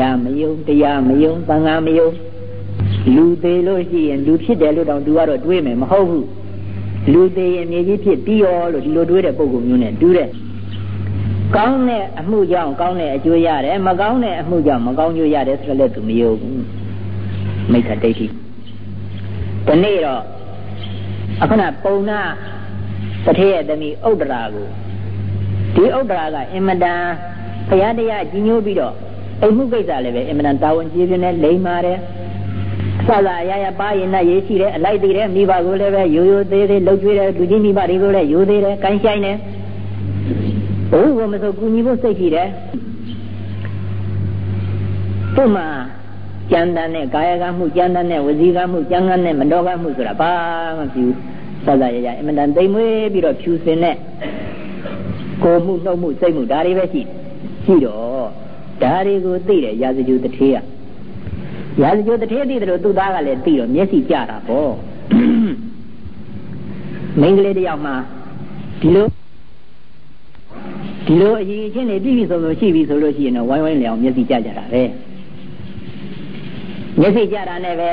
ရားမယုံတရားမယုံသံဃာမယုံလူသေးလို့ရှိရင်လူဖြစ်တယ်လို့တောင်သူကတော့တွေးမယ်မဟုတ်ဘူးလူသေးရင်မြေကြီးဖြစ်ပြီးရောလို့ဒီလိုတွေးတဲ့ပုံကုမျိုးနဲ့တူးတဲ့ကောင်းတဲ့အမှုကြောင့်ကောင်းတဲ့အကျိုးရတယ်မကောင်းတဲ့အမှုကြောင့်မကောင်းကျိုးရတယ်ဆိုလည်းသူမယုံဘူးမိစ္ဆာဒိဋ္ဌိဒီနေ့တော့အခုနပုံနာတထေးရဲ့သမီးဥဒ္ဒရာကိုဒီဥဒ္ဒရာကအင်မတန်ဘုရားတရားကြီးညိုးပြီးတော့ အိမ်မှုကိစ္စလည်းပဲအင်မတန်တာဝန်ကြီးပြင်းနဲ့လိမ္မာတယ်ဆလာရရပါရင်နဲ့ရေးရှိတယ်အလိုက်သေးတယ်မိဘကိုလည်းပဲရိုးရိုးသေးသေးလှုပ်ကြွေးတယ်လူကြီးမိဘတွေကိုလည်းရိုးသေးတယ်ကိုင်းဆိုင်တယ်ဘုရားမဆိုကူညီဖို့စိတ်ရှိတယ်သူ့မှာကြံတန်းနဲ့ကာယကမှုကြံတန်းနဲ့ဝစီကမှုကြံကန်းနဲ့မတော်ကမှုဆိုတာဘာမှမဖြစ်ဘူးဆလာရရအင်မတန်သိမ်မွေးပြီးတော့ဖြူစင်တဲ့ကိုမှုနှုတ်မှုစိတ်မှုဒါတွေပဲရှိရှိတော့ ဒါတွေကိုသိတယ်ရာဇဂျူတထေးကရာဇဂျူတထေးသိတယ်လို့သူ့သားကလည်းသိတော့မျက်စိကျတာပေါ့မိန်းကလေးတယောက်မှဒီလိုဒီလိုအရင်ချင်းနေပြည့်ပြီဆိုလို့ရှိပြီဆိုလို့ရှိရင်တော့ဝိုင်းဝိုင်းလျောင်မျက်စိကျကြတာပဲမျက်စိကျတာနဲ့ပဲ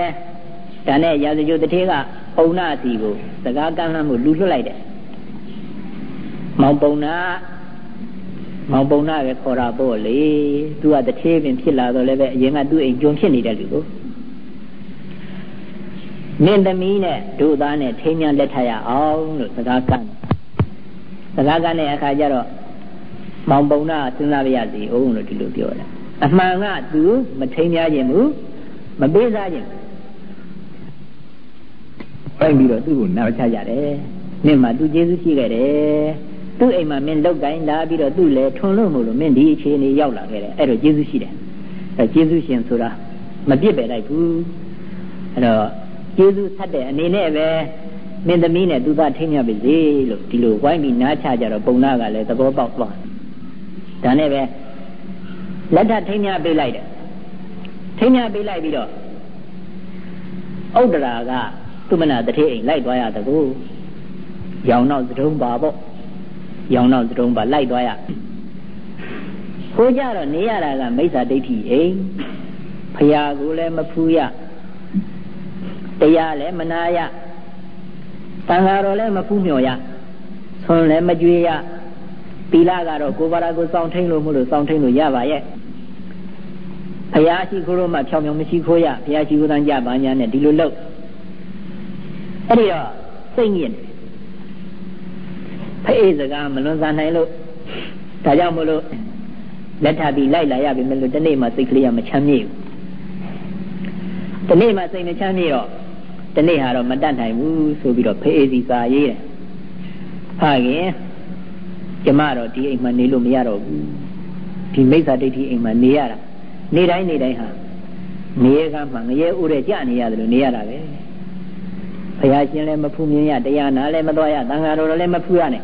ဒါနဲ့ရာဇဂျူတထေးကပုံနာစီကိုစကားကမ်းလှမ်းမှုလူလွတ်လိုက်တယ်မောင်ပုံနာ မောင်ပုံနာပဲခေါ်တာပေါ့လေသူကတထေးပင်ဖြစ်လာတော့လည်းပဲအရင်ကသူ့အိမ်ကျွန်းဖြစ်နေတဲ့လူကိုမင်းသမီးနဲ့ဒုသားနဲ့ထိမ်းမြလက်ထရအောင်လို့စကားကမ်းစကားကမ်းတဲ့အခါကျတော့မောင်ပုံနာစဉ်းစားရစီအောင်လို့ဒီလိုပြောတယ်အမှန်ကသူမထိမ်းမြခြင်းဘူးမပေးစားခြင်းပိုက်ပြီးတော့သူ့ကိုနားချကြတယ်။နင့်မှာသူကျေးဇူးရှိခဲ့တယ်။ သူ့အိမ်မှာမင်းလောက်ကိုင်းလာပြီးတော့သူ့လည်းထွန်လို့မို့လို့မင်းဒီအခြေအနေရောက်လာခဲ့တယ်။အဲ့တော့ကျေးဇူးရှိတယ်။အဲကျေးဇူးရှင်ဆိုတာမပြစ်ပယ်လိုက်ဘူး။အဲ့တော့ကျေးဇူးဆက်တဲ့အနေနဲ့ပဲမင်းသမီးနဲ့သူသားထိမ့်ရပါစေလို့ဒီလိုဝိုင်းပြီးနားချကြတော့ပုံနာကလည်းသဘောပေါက်သွား။ဒါနဲ့ပဲလက်ထထိမ့်ရပေးလိုက်တယ်။ထိမ့်ရပေးလိုက်ပြီးတော့ဥဒ္ဒရာကသူမနာတထေးအိမ်လိုက်သွားရတကူရောင်နောက်သတုံးပါပေါ့ ရောင်နောက်သတုံးပါလိုက်သွားရကိုကြတော့နေရတာကမိစ္ဆာဒိဋ္ဌိအိမ်ဖရာကိုလည်းမဖူးရတရားလည်းမနာရတန်ဃာတော်လည်းမဖူးမြော်ရဆွန်လည်းမကြွေးရသီလကတော့ကိုယ်ပါရကိုစောင့်ထိန်လို့မလို့စောင့်ထိန်လို့ရပါရဲ့ဘုရားရှိခိုးလို့မှဖြောင်ဖြောင်မရှိခိုးရဘုရားရှိခိုးတန်းကြပါညာနဲ့ဒီလိုလုပ်အဲ့ဒီတော့စိတ်ညစ် ဖအေးစကားမလွန်ဆန်နိုင်လို့ဒါကြောင့်မလို့လက်ထပ်ပြီးလိုက်လာရပြီမလို့ဒီနေ့မှစိတ်ကလေးကမချမ်းမြေ့ဘူးဒီနေ့မှစိတ်မချမ်းမြေ့တော့ဒီနေ့ဟာတော့မတတ်နိုင်ဘူးဆိုပြီးတော့ဖအေးစီစာရေးတယ်ဟာခင်ကျမတော့ဒီအိမ်မှာနေလို့မရတော့ဘူးဒီမိစ္ဆာဒိဋ္ဌိအိမ်မှာနေရတာနေတိုင်းနေတိုင်းဟာနေရကမှငရဲဥတဲ့ကြနေရတယ်လို့နေရတာပဲဘုရားရှင်လည်းမဖူးမြင်ရတရားနာလည်းမတော်ရသံဃာတော်လည်းမဖူးရနဲ့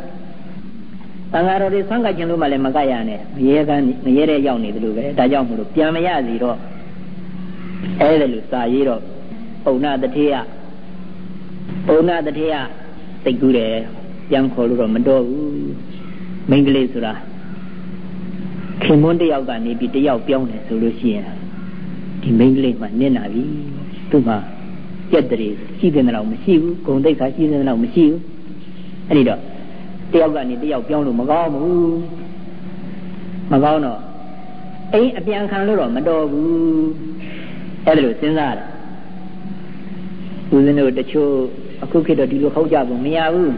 သံဃာတော်တွေဆန်းကကျင်လို့မှလည်းမကရနဲ့မရေကန်းမရေတဲ့ရောက်နေတယ်လို့ပဲဒါကြောင့်မလို့ပြန်မရစီတော့အဲ့ဒါလို့စာရေးတော့ပုံနာတထေယပုံနာတထေယသိကူးတယ်ပြန်ခေါ်လို့တော့မတော်ဘူးမိန်းကလေးဆိုတာခင်မွန်းတယောက်ကနေပြီးတယောက်ပြောင်းတယ်ဆိုလို့ရှိရင်ဒီမိန်းကလေးမှနင့်နာပြီသူ့မှာကြက်တရေရှိတဲ့လောက်မရှိဘူးဂုံတိတ်ခါရှိတဲ့လောက်မရှိဘူးအဲ့ဒီတော့ တယောက်ကနေတယောက်ပြောင်းလို့မကောင်းဘူးမကောင်းတော့အိမ်အပြန်ခံလို့တော့မတော်ဘူးအဲ့ဒါလို့စဉ်းစားတာဦးဇင်းတို့တချို့အခုခေတ်တော့ဒီလိုဟောက်ကြဖို့မရဘူး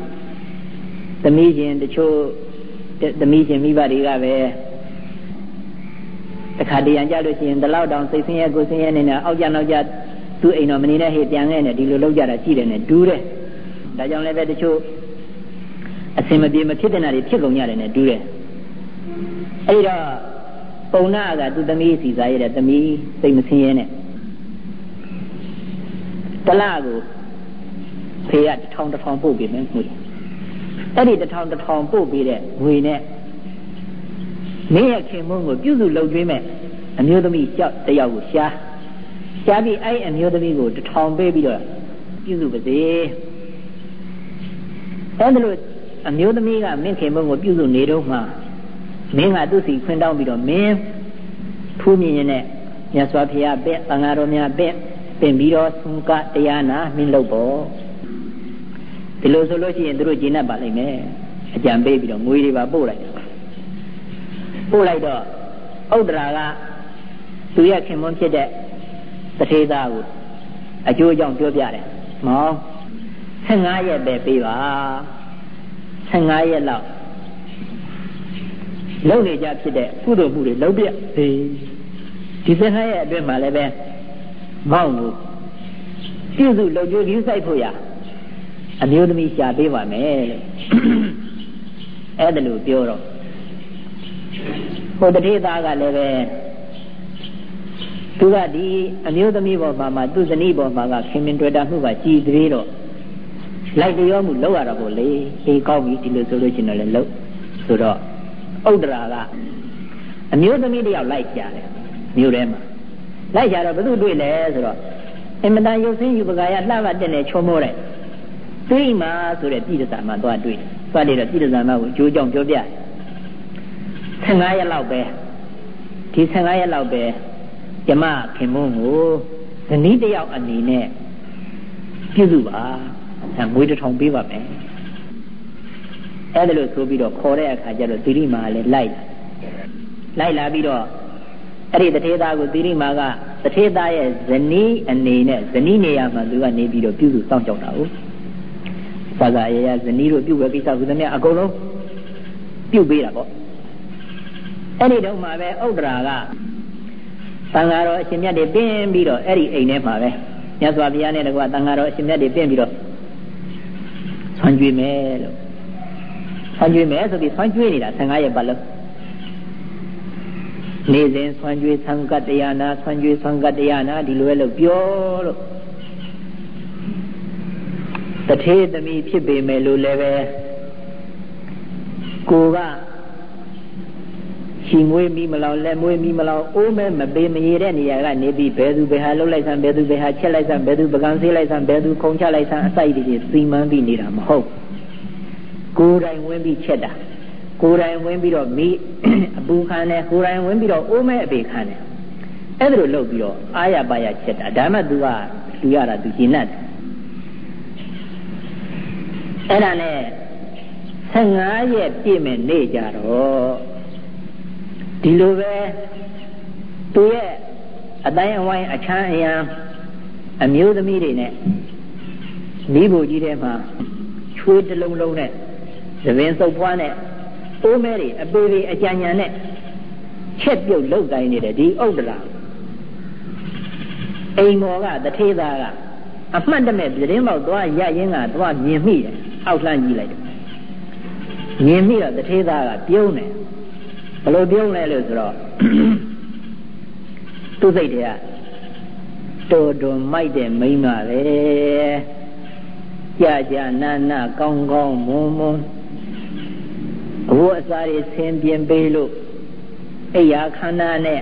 သမီးချင်းတချို့သမီးချင်းမိဘတွေကပဲတခါတရံကြလို့ရှိရင်ဒီလောက်တောင်စိတ်ဆင်းရဲကိုယ်ဆင်းရဲနေနေအောက်ကြနောက်ကြသူ့အိမ်တော်မနေနဲ့ဟေ့ပြန်ခဲ့နဲ့ဒီလိုလောက်ကြတာရှိတယ်နဲ့တူးတယ်ဒါကြောင့်လည်းပဲတချို့ အစင်မပြေမဖြစ်တဲ့နာတွေဖြစ်ကုန်ကြတယ်နဲ့တူးတယ်အဲ့တော့ပုံနာကသူသမီးစီစားရတဲ့သမီးစိတ်မဆင်းရဲနဲ့တလားကိုဖေကတစ်ထောင်တစ်ထောင်ပို့ပေးမယ်ငွေအဲ့ဒီတစ်ထောင်တစ်ထောင်ပို့ပေးတဲ့ငွေနဲ့မင်းရဲ့ခင်မုန်းကိုပြုစုလုပ်ကျွေးမဲ့အမျိုးသမီးကြောက်တယောက်ကိုရှားရှားပြီးအဲ့အမျိုးသမီးကိုတထောင်ပေးပြီးတော့ပြုစုပါစေအဲ့ဒါလို့ အမျိုးသမီးကမင်းခင်မုန်းကိုပြုစုနေတော့မှမင်းကသူ့စီခွင့်တောင်းပြီးတော့မင်းဖူးမြင်ရင်နဲ့မြတ်စွာဘုရားပင့်သံဃာတော်များပင့်ပင့်ပြီးတော့သုံးကတရားနာမင်းလုပ်ပေါ့ဒီလိုဆိုလို့ရှိရင်တို့ကျင့်တတ်ပါလိမ့်မယ်အကြံပေးပြီးတော့ငွေတွေပါပို့လိုက်ပို့လိုက်တော့ဥဒ္ဒရာကသူရခင်မွန်းဖြစ်တဲ့တထေသားကိုအကျိုးအကြောင်းပြောပြတယ်မောင်15ရက်ပဲပေးပါ 15ရက်လောက်လုံနေကြဖြစ်တဲ့ကုသိုလ်မှုတွေလုံးပြဒီဒီ15ရက်အတွင်းမှာလည်းပဲမောင်ကိုပြည့်စုံလုံကျိုးယူဆိုင်ဖို့ရအမျိုးသမီးရှာပေးပါမယ်လို့အဲ့ဒါလို့ပြောတော့ဟိုတတိသားကလည်းပဲသူကဒီအမျိုးသမီးပေါ်မှာမှသူ့ဇနီးပေါ်မှာကခင်မင်တွေ့တာမှုကကြည်သေးတော့ လိုက်တရောမှုလောက်ရတာပေါ့လေအေးကောင်းပြီဒီလိုဆိုလို့ရှိရင်လည်းလောက်ဆိုတော့ဥဒ္ဒရာကအမျိုးသမီးတယောက်လိုက်ကြတယ်မြို့ထဲမှာလိုက်ကြတော့ဘယ်သူတွေ့လဲဆိုတော့အင်မတန်ရုပ်ဆင်းယူပကာယလှပတဲ့နဲ့ချုံမိုးတဲ့တွေ့မှာဆိုတဲ့ပြည်တစာမှာသွားတွေ့တယ်သွားတယ်တော့ပြည်တစာမှာကိုအကျိုးကြောင့်ပြောပြ15ရက်လောက်ပဲဒီ15ရက်လောက်ပဲကျမခင်မုန်းကိုဇနီးတယောက်အနေနဲ့ပြုစုပါဒါ ငွေတစ်ထောင်ပေးပါမယ်အဲ့ဒါလို့ဆိုပြီးတော့ခေါ်တဲ့အခါကျတော့သီရိမာလည်းလိုက်လာလိုက်လာပြီးတော့အဲ့ဒီတထေသားကိုသီရိမာကတထေသားရဲ့ဇနီးအနေနဲ့ဇနီးနေရာမှာသူကနေပြီးတော့ပြုစုစောင့်ကြောက်တာကိုသာသာရရဇနီးတို့ပြုဝဲကိစ္စကုသမြအကုန်လုံးပြုပေးတာပေါ့အဲ့ဒီတော့မှပဲဥဒ္ဒရာကသံဃာတော်အရှင်မြတ်တွေပင်းပြီးတော့အဲ့ဒီအိမ်ထဲမှာပဲမြတ်စွာဘုရားနဲ့တကွာသံဃာတော်အရှင်မြတ်တွေပင်းပြီးတော့ ဆွမ်းကြွေးမယ်လို့ဆွမ်းကြွေးမယ်ဆိုပြီးဆွမ်းကြွေးနေတာ15ရက်ပတ်လုံးနေစဉ်ဆွမ်းကြွေးသံဃတရားနာဆွမ်းကြွေးသံဃတရားနာဒီလိုပဲလို့ပြောလို့တထေသမီးဖြစ်ပေမဲ့လို့လည်းပဲကိုက ရှီမွေးမိမလောက်လက်မွေးမိမလောက်အိုးမဲမပေးမရေတဲ့နေရာကနေပြီးဘယ်သူဘယ်ဟာလှုပ်လိုက်ဆန်းဘယ်သူဘယ်ဟာချက်လိုက်ဆန်းဘယ်သူပကံဆေးလိုက်ဆန်းဘယ်သူခုံချလိုက်ဆန်းအစိုက်တည်းစီမံပြီးနေတာမဟုတ်ကိုယ်တိုင်ဝင်ပြီးချက်တာကိုယ်တိုင်ဝင်ပြီးတော့မိအပူခံတယ်ကိုယ်တိုင်ဝင်ပြီးတော့အိုးမဲအပေခံတယ်အဲ့ဒါလိုလုပ်ပြီးတော့အာရပါရချက်တာဒါမှ तू ကလူရတာ तू ရှင်းတတ်တယ်အဲ့ဒါနဲ့15ရက်ပြည့်မဲ့နေ့ကြတော့ ဒီလိုပဲသူရဲ့အတိုင်းအဝိုင်းအချမ်းအယံအမျိုးသမီးတွေနဲ့မိဖို့ကြီးထဲမှာချွေးတစ်လုံးလုံးနဲ့သပင်စုပ်ပွားနဲ့အိုးမဲတွေအပေတွေအကြံဉာဏ်နဲ့ချက်ပြုတ်လောက်တိုင်းနေတဲ့ဒီဥဒ္ဒရာအိမ်မော်ကတထေးသားကအမှတ်တမဲ့ပြတင်းပေါက်သွားရရင်ကသွားမြင်မိတယ်အောက်လှမ်းကြည့်လိုက်တယ်မြင်မိတော့တထေးသားကပြုံးတယ် ဘလို့ပြုံးလဲလို့ဆိုတော့သူ့စိတ်တွေကတော်တော်မိုက်တဲ့မိန်းမပဲကြာကြာနာနာကောင်းကောင်းမွန်းမွန်းအဝတ်အစားတွေဆင်းပြင်းပေးလို့အိယာခန္ဓာနဲ့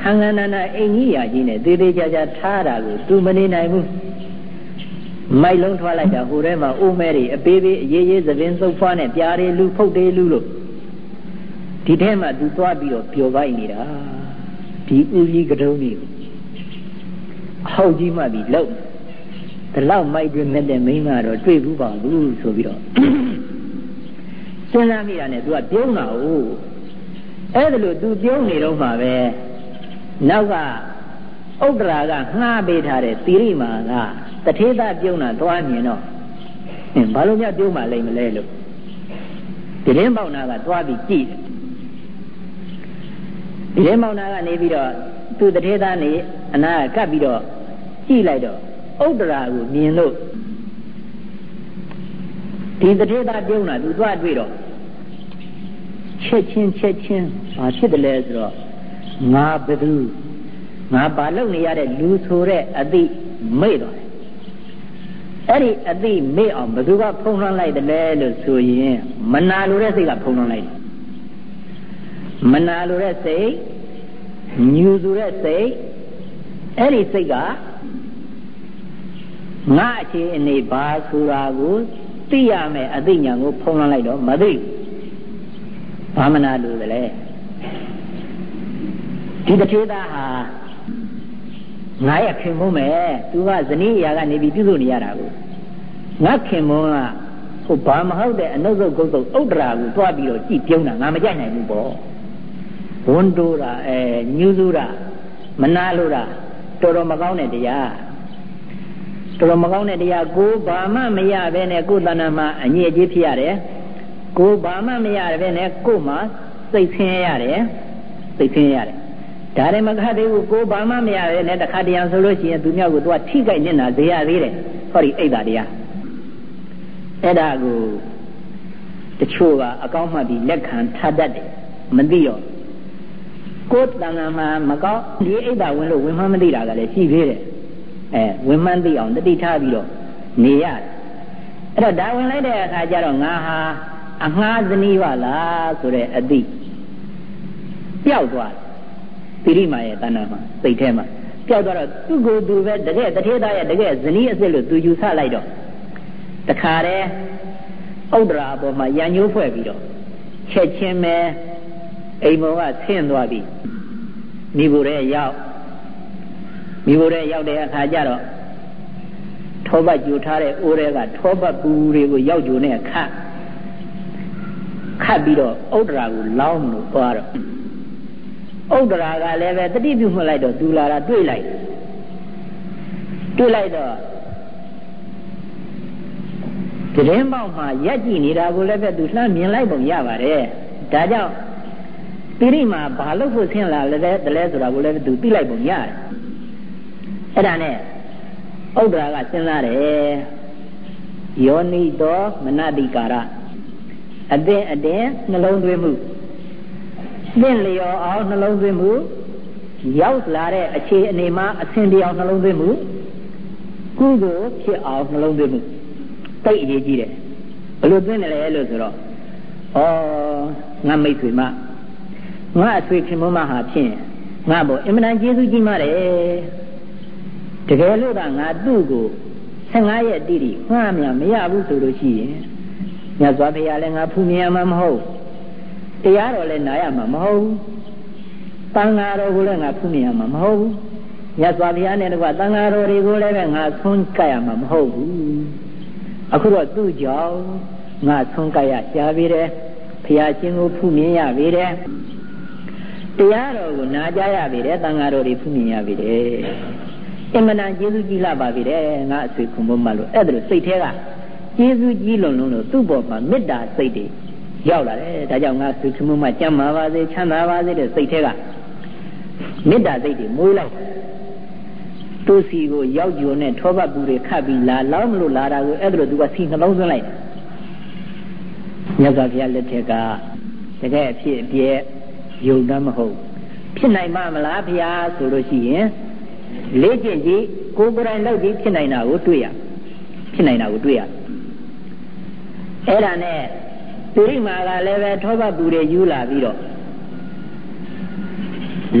ခန္ဓာနာနာအိမ်ကြီးရာကြီးနဲ့သေးသေးချာချာထားတာကိုသူမနေနိုင်ဘူးမိုက်လုံးထွက်လိုက်တာဟိုထဲမှာအိုးမဲတွေအပေးပေးအေးအေးသပင်စုပ်ဖွားနဲ့ပြားတွေလူဖုတ်တွေလူလို့ ဒီထဲမှာသူသွားပြီးတော့ပျော်ပိုက်နေတာဒီဥကြီးကတုံးကြီးအဟောက်ကြီးမှပြီးလောက်ဒီလောက်မိုက်တွင်မဲ့တဲ့မိန်းမတော့တွေ့ဘူးပါဘူးဆိုပြီးတော့စဉ်းစားမိတာနဲ့သူကပြုံးတာ哦အဲ့ဒါလို့သူပြုံးနေတော့မှပဲနောက်ကဥဒ္ဒရာကငှားပေးထားတဲ့သီရိမာကတထေသပြုံးတာသွားမြင်တော့ဘာလို့မြတ်ပြုံးမှလိမ့်မလဲလို့ဒီရင်ပေါနာကသွားပြီးကြည့် ဒီရင်ပေါနာကနေပြီးတော့သူတထေသနေအနာကကပ်ပြီးတော့ကြည့်လိုက်တော့ဥဒ္ဒရာကိုမြင်လို့ဒီတထေသပြုံးတာသူသွားတွေ့တော့ချက်ချင်းချက်ချင်းဘာဖြစ်တယ်လဲဆိုတော့ငါဘသူငါဘာလုပ်နေရတဲ့လူဆိုတဲ့အသိမေ့တော့တယ်အဲ့ဒီအသိမေ့အောင်ဘသူကဖုံးလွှမ်းလိုက်တယ်လဲလို့ဆိုရင်မနာလိုတဲ့စိတ်ကဖုံးလွှမ်းလိုက်တယ် မနာလိုတဲ့စိတ်ညူဆိုတဲ့စိတ်အဲ့ဒီစိတ်ကငါအခြေအနေဘာဆိုတာကိုသိရမယ်အသိဉာဏ်ကိုဖုံးလွှမ်းလိုက်တော့မသိဘာမနာလို့လဲဒီတထေသားဟာငါရဲ့ခင်မုန်းမယ်သူကဇနီးရာကနေပြီးပြုစုနေရတာကိုငါခင်မုန်းကဟိုဘာမဟုတ်တဲ့အနုစုတ်ကုတ်စုတ်ဥဒ္ဒရာကိုတွားပြီးတော့ကြည်ပြုံးတာငါမကြိုက်နိုင်ဘူးပေါ့ ဝန်တိုးတာအဲညူးစုတာမနာလို့တာတော်တော်မကောင်းတဲ့တရားတော်တော်မကောင်းတဲ့တရားကိုဘာမှမရဘဲနဲ့ကိုယ်တဏ္ဍာမှာအညစ်အကြေးဖြစ်ရတယ်ကိုဘာမှမရဘဲနဲ့ကိုယ်မှာစိတ်ဆင်းရဲရတယ်စိတ်ဆင်းရဲရတယ်ဒါလည်းမခတ်သေးဘူးကိုဘာမှမရဘဲနဲ့တခါတရံဆိုလို့ရှိရင်သူမြောက်ကိုသူကထိကြိုက်နေတာဇေယသေးတယ်ဟောဒီအိတ်တာတရားအဲ့ဒါကိုတချို့ကအကောင်းမှပြီးလက်ခံထားတတ်တယ်မသိတော့ ကိုယ်တဏ္ဍာမှာမကောင်းဒီအိတ်တာဝင်လို့ဝင်မှမသိတာကလည်းရှိသေးတယ်အဲဝင်မှန်းသိအောင်တတိထားပြီးတော့နေရတယ်အဲ့တော့ဒါဝင်လိုက်တဲ့အခါကျတော့ငါဟာအငှားဇနီးပါလားဆိုတဲ့အသည့်ပျောက်သွားပိရိမာရဲ့တဏ္ဍာမှာစိတ်ထဲမှာပျောက်သွားတော့သူ့ကိုယ်သူပဲတကယ်တထေသားရဲ့တကယ်ဇနီးအစ်စ်လို့သူယူဆလိုက်တော့တခါတည်းဥဒ္ဒရာအပေါ်မှာရံညိုးဖွဲ့ပြီးတော့ချက်ချင်းပဲ အိမ်ပေါ်ကဆင်းသွားပြီမိဖို့ရဲ့ရောက်မိဖို့ရဲ့ရောက်တဲ့အခါကျတော့ထောပတ်ကြိုထားတဲ့အိုးတွေကထောပတ်ပူတွေကိုရောက်ကြိုနဲ့ခတ်ခတ်ပြီးတော့ဥဒ္ဒရာကိုလောင်းလို့သွားတော့ဥဒ္ဒရာကလည်းပဲတတိပြုမှလိုက်တော့သူလာတာတွေ့လိုက်တွေ့လိုက်တော့တရင်ပေါက်မှာရက်ကြည့်နေတာကိုလည်းပဲသူလှမ်းမြင်လိုက်ပုံရပါတယ်ဒါကြောင့် ပိရိမာဘာလို့ဖို့ဆင်းလာလဲတလဲဆိုတာကိုလည်းသူသိလိုက်ပုံရတယ်အဲ့ဒါနဲ့ဥဒ္ဒရာကစဉ်းစားတယ်ယောနိတောမနတိကာရအသင်အတင်းနှလုံးသွင်းမှုသင်လျော်အောင်နှလုံးသွင်းမှုရောက်လာတဲ့အခြေအနေမှာအဆင်ပြေအောင်နှလုံးသွင်းမှုကုသိုလ်ဖြစ်အောင်နှလုံးသွင်းမှုတိတ်အရေးကြီးတယ်ဘယ်လိုသွင်းတယ်လဲလို့ဆိုတော့ဩငါမိတ်ဆွေမ ငါအဆွေခင်မမဟာဖြင့်ငါဘောအင်မတန်ကျေးဇူးကြီးမားတယ်တကယ်လို့ကငါသူ့ကို15ရက်တိတိငှားမြမရဘူးဆိုလို့ရှိရင်မြတ်စွာဘုရားလည်းငါဖူးမြင်မှာမဟုတ်တရားတော်လည်းနားရမှာမဟုတ်တန်ဃာတော်ကိုလည်းငါဖူးမြင်ရမှာမဟုတ်ဘူးမြတ်စွာဘုရားနဲ့တကွတန်ဃာတော်တွေကိုလည်းပဲငါဆွန်းကြရမှာမဟုတ်ဘူးအခုတော့သူ့ကြောင့်ငါဆွန်းကြရရှားပြီးတယ်ဘုရားရှင်ကိုဖူးမြင်ရပြီတယ် တရားတော်ကိုနာကြရပြီတယ်တန်ဃာတော်တွေဖူးမြင်ရပြီတယ်အမှန်တန်ကျေးဇူးကြီးလာပါပြီတယ်ငါအဆွေခုံမမလို့အဲ့ဒါလို့စိတ်ထဲကကျေးဇူးကြီးလွန်လွန်းလို့သူ့ဘောမှာမေတ္တာစိတ်တွေရောက်လာတယ်ဒါကြောင့်ငါဆွေခုံမမကြမ်းပါပါစေချမ်းသာပါစေတဲ့စိတ်ထဲကမေတ္တာစိတ်တွေမွေးလိုက်သူစီကိုရောက်ကြုံနဲ့ထောပတ်ပူတွေခတ်ပြီးလာလောင်းမလို့လာတာကိုအဲ့ဒါလို့သူကစီနှလုံးသွင်းလိုက်မြတ်စွာဘုရားလက်ထက်ကတကယ်အဖြစ်အပျက် ယုံတမ်းမဟုတ်ဖြစ်နိုင်မှာမလားဘုရားဆိုလို့ရှိရင်လေ့ကျင့်ကြည့်ကိုယ်ကိုယ်တိုင်လုပ်ပြီးဖြစ်နိုင်တာကိုတွေ့ရဖြစ်နိုင်တာကိုတွေ့ရအဲ့ဒါနဲ့ပုရိမာကလည်းပဲထောပတ်ပူတွေယူလာပြီးတော့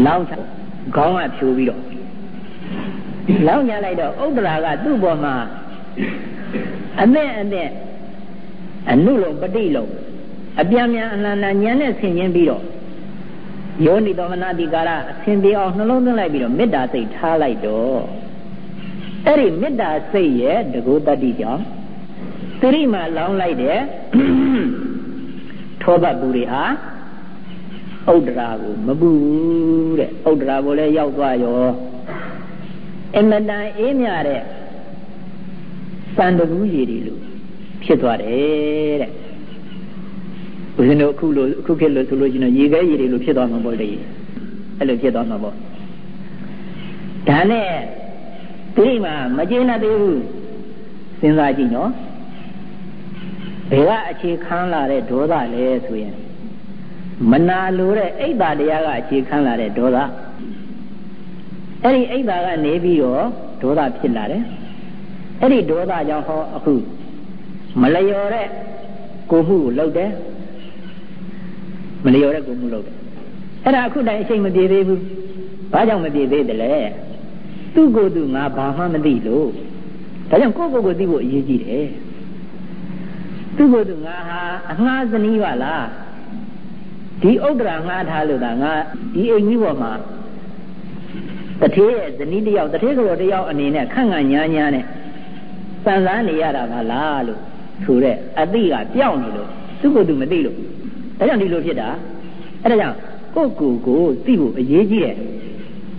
လောင်းခေါင်းကဖြိုးပြီးတော့လောင်းညလိုက်တော့ဥဒ္ဒရာကသူ့ဘောမှာအနဲ့အနဲ့အနုလုံးပฏิလုံးအပြန်ပြန်အလန္တညံနဲ့ဆင်ခြင်းပြီးတော့ ယောနိသောမနာတိကာရအစဉ်ပြေအောင်နှလုံးသွင်းလိုက်ပြီးတော့မေတ္တာစိတ်ထားလိုက်တော့အဲ့ဒီမေတ္တာစိတ်ရဲ့တကူတတ္တိကြောင့်သတိမှလောင်းလိုက်တဲ့ထောပတ်ပူတွေဟာဥဒ္ဒရာကိုမပူဘူးတဲ့ဥဒ္ဒရာကိုလည်းရောက်သွားရောအမတန်အေးမြတဲ့စံတကူးရည်တွေလို့ဖြစ်သွားတယ်တဲ့ ဦးဇင်းတို့အခုလိုအခုခေတ်လို့ဆိုလို့ရှိရင်ရေခဲရေတွေလိုဖြစ်သွားမှာပေါ့လေအဲ့လိုဖြစ်သွားမှာပေါ့ဒါနဲ့ဒီမှာမကျေနပ်သေးဘူးစဉ်းစားကြည့်နော်ဘယ်ကအခြေခံလာတဲ့ဒေါသလဲဆိုရင်မနာလိုတဲ့အိတ်တာတရားကအခြေခံလာတဲ့ဒေါသအဲ့ဒီအိတ်တာကနေပြီးတော့ဒေါသဖြစ်လာတယ်အဲ့ဒီဒေါသကြောင့်ဟောအခုမလျော်တဲ့ကိုမှုကိုလုပ်တယ် မလျော်တဲ့ကိုမှုလုပ်တယ်အဲ့ဒါအခုတိုင်အချိန်မပြေသေးဘူးဘာကြောင့်မပြေသေးတယ်လဲသူ့ကိုယ်သူငါဘာမှမသိလို့ဒါကြောင့်ကိုယ့်ကိုယ်ကိုသိဖို့အရေးကြီးတယ်သူ့ကိုယ်သူငါဟာအငှားဇနီးပါလားဒီဥဒ္ဒရာငှားထားလို့ဒါငါဒီအိမ်ကြီးပေါ်မှာတထေးရဲ့ဇနီးတယောက်တထေးကတော်တယောက်အနေနဲ့ခန့်ခန့်ညာညာနဲ့စံစားနေရတာကလားလို့ဆိုတဲ့အသိကပြောင်းနေလို့သူ့ကိုယ်သူမသိလို့ ဒါကြောင့်ဒီလိုဖြစ်တာအဲ့ဒါကြောင့်ကိုယ့်ကိုယ်ကိုသိဖို့အရေးကြီးတယ်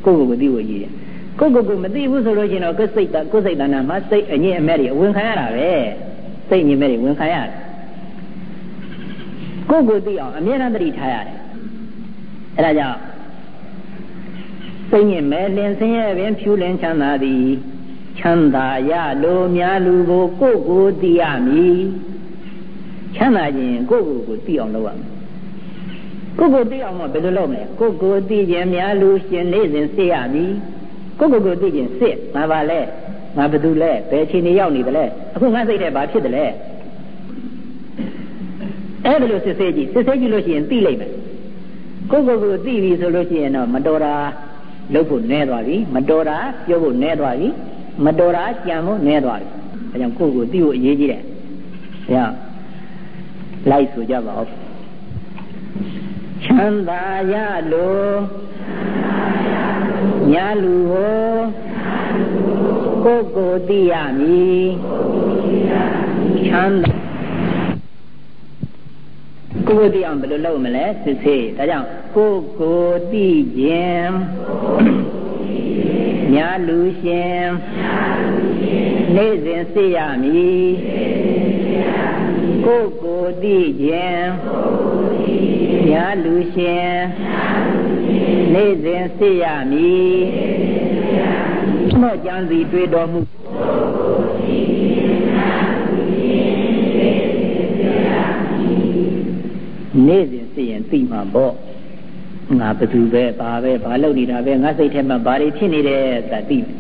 ကိုယ့်ကိုယ်ကိုသိဖို့အရေးတယ်ကိုယ့်ကိုယ်ကိုမသိဘူးဆိုလို့ရှိရင်တော့ကိုယ်စိတ်ကိုယ်စိတ်တဏ္ဍာမှာစိတ်အငြင်းအမဲ့တွေဝင်ခံရတာပဲစိတ်ညင်မဲ့တွေဝင်ခံရတယ်ကိုယ့်ကိုသိအောင်အမြဲတမ်းသတိထားရတယ်အဲဒါကြောင့်စိတ်ညင်မဲ့လင်ဆင်းရဲပင်ဖြူလင်ချမ်းသာသည်ချမ်းသာရလိုများလူကိုကိုယ့်ကိုသိရမည် ချမ်းသာခြင်းကိုယ့်ကိုယ်ကိုသိအောင်လုပ်ရမယ်ကိုယ့်ကိုသိအောင်မဘယ်လိုလုပ်မလဲကိုယ့်ကိုသိခြင်းများလူရှင်နေစဉ်သိရမည်ကိုယ့်ကိုယ်ကိုသိခြင်းစစ်ငါပါလဲငါဘယ်သူလဲဘယ်အချိန်နေရောက်နေသလဲအခုငါစိတ်ထဲဘာဖြစ်တယ်လဲအဲ့ဒါလို့စစ်ဆေးကြည့်စစ်ဆေးကြည့်လို့ရှိရင်သိလိမ့်မယ်ကိုယ့်ကိုယ်ကိုသိပြီဆိုလို့ရှိရင်တော့မတော်တာလုပ်ဖို့နည်းသွားပြီမတော်တာပြောဖို့နည်းသွားပြီမတော်တာကြံဖို့နည်းသွားပြီအဲကြောင့်ကိုယ့်ကိုသိဖို့အရေးကြီးတယ်။ဒါ လိုက်ဆိုကြပါဦးချမ်းသာရလို့ညာလူဟောကိုယ်ကိုသိရမည်ချမ်းသာကိုယ်သိအောင်ဘယ်လိုလုပ်မလဲစစ်ဆေးဒါကြောင့်ကိုယ်ကိုသိခြင်းညာလူရှင်နေ့စဉ်သိရမည် ကိုယ်ကိုသိခြင်းညာလူရှင်နေ့စဉ်သိရမည်မောကြံစီတွေ့တော်မူနေ့စဉ်သိရင်သိမှာပေါ့ငါဘသူပဲဘာပဲဘာလုပ်နေတာပဲငါစိတ်ထဲမှာဘာတွေဖြစ်နေတယ်ဆိုတာသိမယ်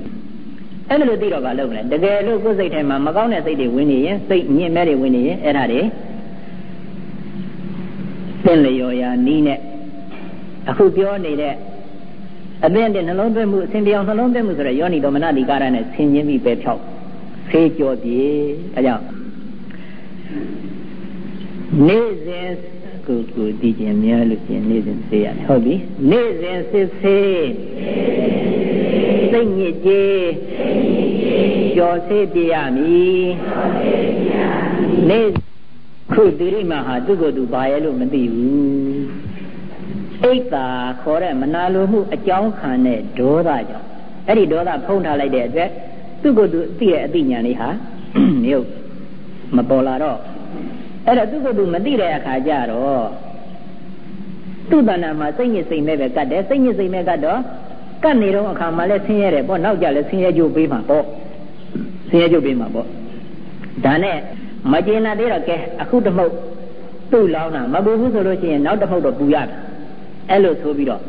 အဲ့လိုသိတော့ဘာလုပ်မလဲတကယ်လို့ကိုယ်စိတ်ထဲမှာမကောင်းတဲ့စိတ်တွေဝင်နေရင်စိတ်ညစ်မဲ့တွေဝင်နေရင်အဲ့ဒါတွေသင်လျော်ရာနီးနဲ့အခုပြောနေတဲ့အသင်းတဲ့နှလုံးသွင်းမှုအစဉ်ပြောင်းနှလုံးသွင်းမှုဆိုတော့ယောနိတော်မနတိကာရနဲ့ဆင်ခြင်ပြီးပဲဖြောက်ဖေးကြောပြေဒါကြောင့်နေ့စဉ်ကိုကိုတည်ခြင်းများလို့ရှင်နေ့စဉ်သိရတယ်ဟုတ်ပြီနေ့စဉ်စစ်ဆေး စိတ်ညစ်ကြေးကြော်ဆေးပြရမည်နေ့ခုတိရိမဟာသူ့ကိုယ်သူဘာရဲ့လို့မသိဘူးအိတ်သာခေါ်တဲ့မနာလိုမှုအကြောင်းခံတဲ့ဒေါသကြောင့်အဲ့ဒီဒေါသဖုံးထားလိုက်တဲ့အတွက်သူ့ကိုယ်သူသိတဲ့အသိဉာဏ်လေးဟာမြို့မပေါ်လာတော့အဲ့တော့သူ့ကိုယ်သူမသိတဲ့အခါကျတော့သူ့တဏ္ဍာမှာစိတ်ညစ်စိတ်မဲ့ပဲကတ်တယ်စိတ်ညစ်စိတ်မဲ့ကတ်တော့ ကတ်နေတော့အခါမှာလည်းဆင်းရဲတယ်ပေါ့နောက်ကြလည်းဆင်းရဲကြိုးပေးမှာပေါ့ဆင်းရဲကြိုးပေးမှာပေါ့ဒါနဲ့မကျေနပ်သေးတော့ကဲအခုတမုတ်သူ့လောင်းတာမပူဘူးဆိုလို့ရှိရင်နောက်တမုတ်တော့ပူရတယ်အဲ့လိုဆိုပြီးတော့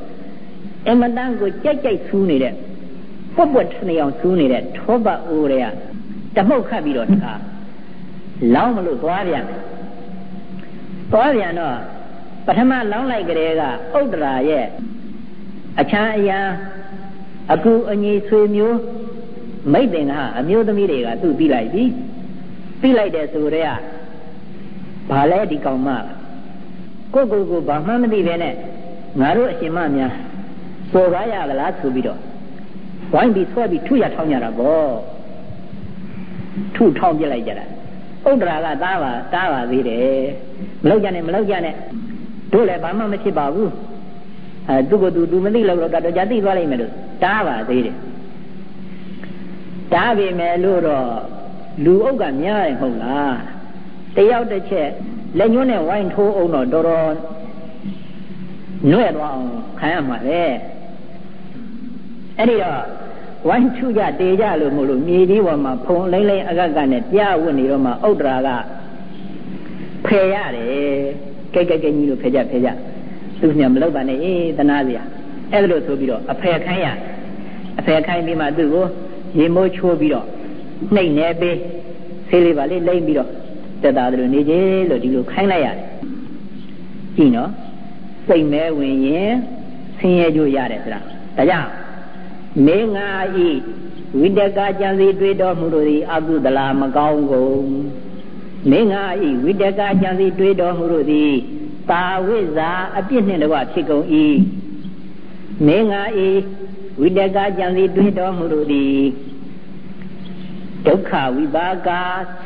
အမတန်ကိုကြိုက်ကြိုက်ဆူးနေတဲ့ပွက်ပွက်ထနေအောင်ဆူးနေတဲ့ထောပတ်အိုးတွေကတမုတ်ခတ်ပြီးတော့တခါလောင်းမလို့သွားပြန်တယ်သွားပြန်တော့ပထမလောင်းလိုက်ကြတဲ့ကဥဒ္ဒရာရဲ့အချမ်းအယံ အကူအညီဆွေမျိုးမိတ်တင်ကအမျိုးသမီးတွေကသူ့ပြီးလိုက်ပြီပြီးလိုက်တယ်ဆိုတော့ဘာလဲဒီကောင်မကိုကိုကိုဘာမှမသိပဲနဲ့ငါတို့အရှင်မများပေါ်ကားရကလားဆိုပြီးတော့ဝိုင်းပြီးဆွဲပြီးထုရထောင်းကြတာပေါ့ထုထောင်းပြလိုက်ကြတာဥဒ္ဒရာကသားပါတားပါသေးတယ်မလောက်ကြနဲ့မလောက်ကြနဲ့တို့လည်းဘာမှမဖြစ်ပါဘူး အဲသူ့ကိုယ်သူသူမသိလို့တော့တော့ကြာသိသွားလိမ့်မယ်လို့တားပါသေးတယ်တားပြီမယ်လို့တော့လူအုပ်ကများတယ်မဟုတ်လားတယောက်တစ်ချက်လက်ညှိုးနဲ့ဝိုင်းထိုးအောင်တော့တော်တော်နှွဲ့သွားအောင်ခံရမှာပဲအဲ့ဒီတော့ဝိုင်းထုကြတေကြလို့မလို့မြေကြီးပေါ်မှာဖုံလိမ့်လိမ့်အကကနဲ့ပြဝတ်နေတော့မှဥဒ္ဒရာကဖယ်ရတယ်ကဲကဲကဲကြီးလို့ဖယ်ကြဖယ်ကြ သူညမလောက်ပါနဲ့အေးတနာစရာအဲ့လိုဆိုပြီးတော့အဖယ်ခိုင်းရအဖယ်ခိုင်းပြီးမှသူ့ကိုရေမိုးချိုးပြီးတော့နှိမ့်နေပေးဆေးလေးပါလေးလိမ့်ပြီးတော့တက်တာတို့နေကြီးလို့ဒီလိုခိုင်းလိုက်ရတယ်ကြည့်နော်စိတ်မဲဝင်ရင်ဆင်းရဲကြရတယ်ဆိုတာဒါကြောင့်မေငါဤဝိတကကြံစီတွေ့တော်မူတို့သည်အကုသလာမကောင်းကုန်မေငါဤဝိတကကြံစီတွေ့တော်မူတို့သည် ပါဝိဇာအပြစ်နှင့်တကွဖြစ်ကုန်၏မင်းငါဤဝိတကကြံစီတွေ့တော်မူလို့သည်ဒုက္ခဝိပါက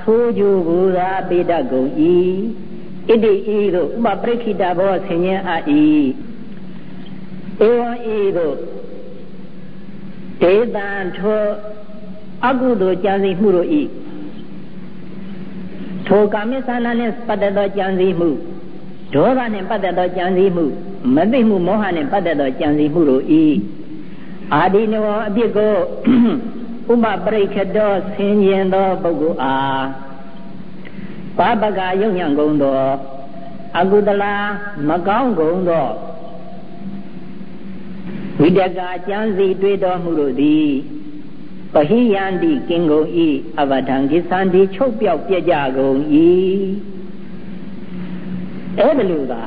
သိုးကြိုဘူသာပိတကုံဤဣတိဤသို့ဥပပရိခိတဘောဆင်ញအာဤဧဝံဤသို့ဒေတံထောအကုသိုလ်ကြံစီမှုတို့ဤထိုကာမိသနာနှင့်ပတ်သက်သောကြံစီမှု ဒေါသနှင့်ပတ်သက်သောကြံစည်မှုမသိမှုမောဟနှင့်ပတ်သက်သောကြံစည်မှုတို့ဤအာဒီနဝအပြစ်ကိုဥပပရိခတောဆင်ញင်သောပုဂ္ဂိုလ်အားပါပကယုံညံကုန်သောအကုသလာမကောင်းကုန်သောဝိတကကြံစည်တွေ့တော်မူတို့သည်ပဟိယန္တိကင်ကုန်ဤအဝဒံကိသန္တိချုပ်ပြောက်ပြကြကုန်၏ အဲ့ဒါလို့သာ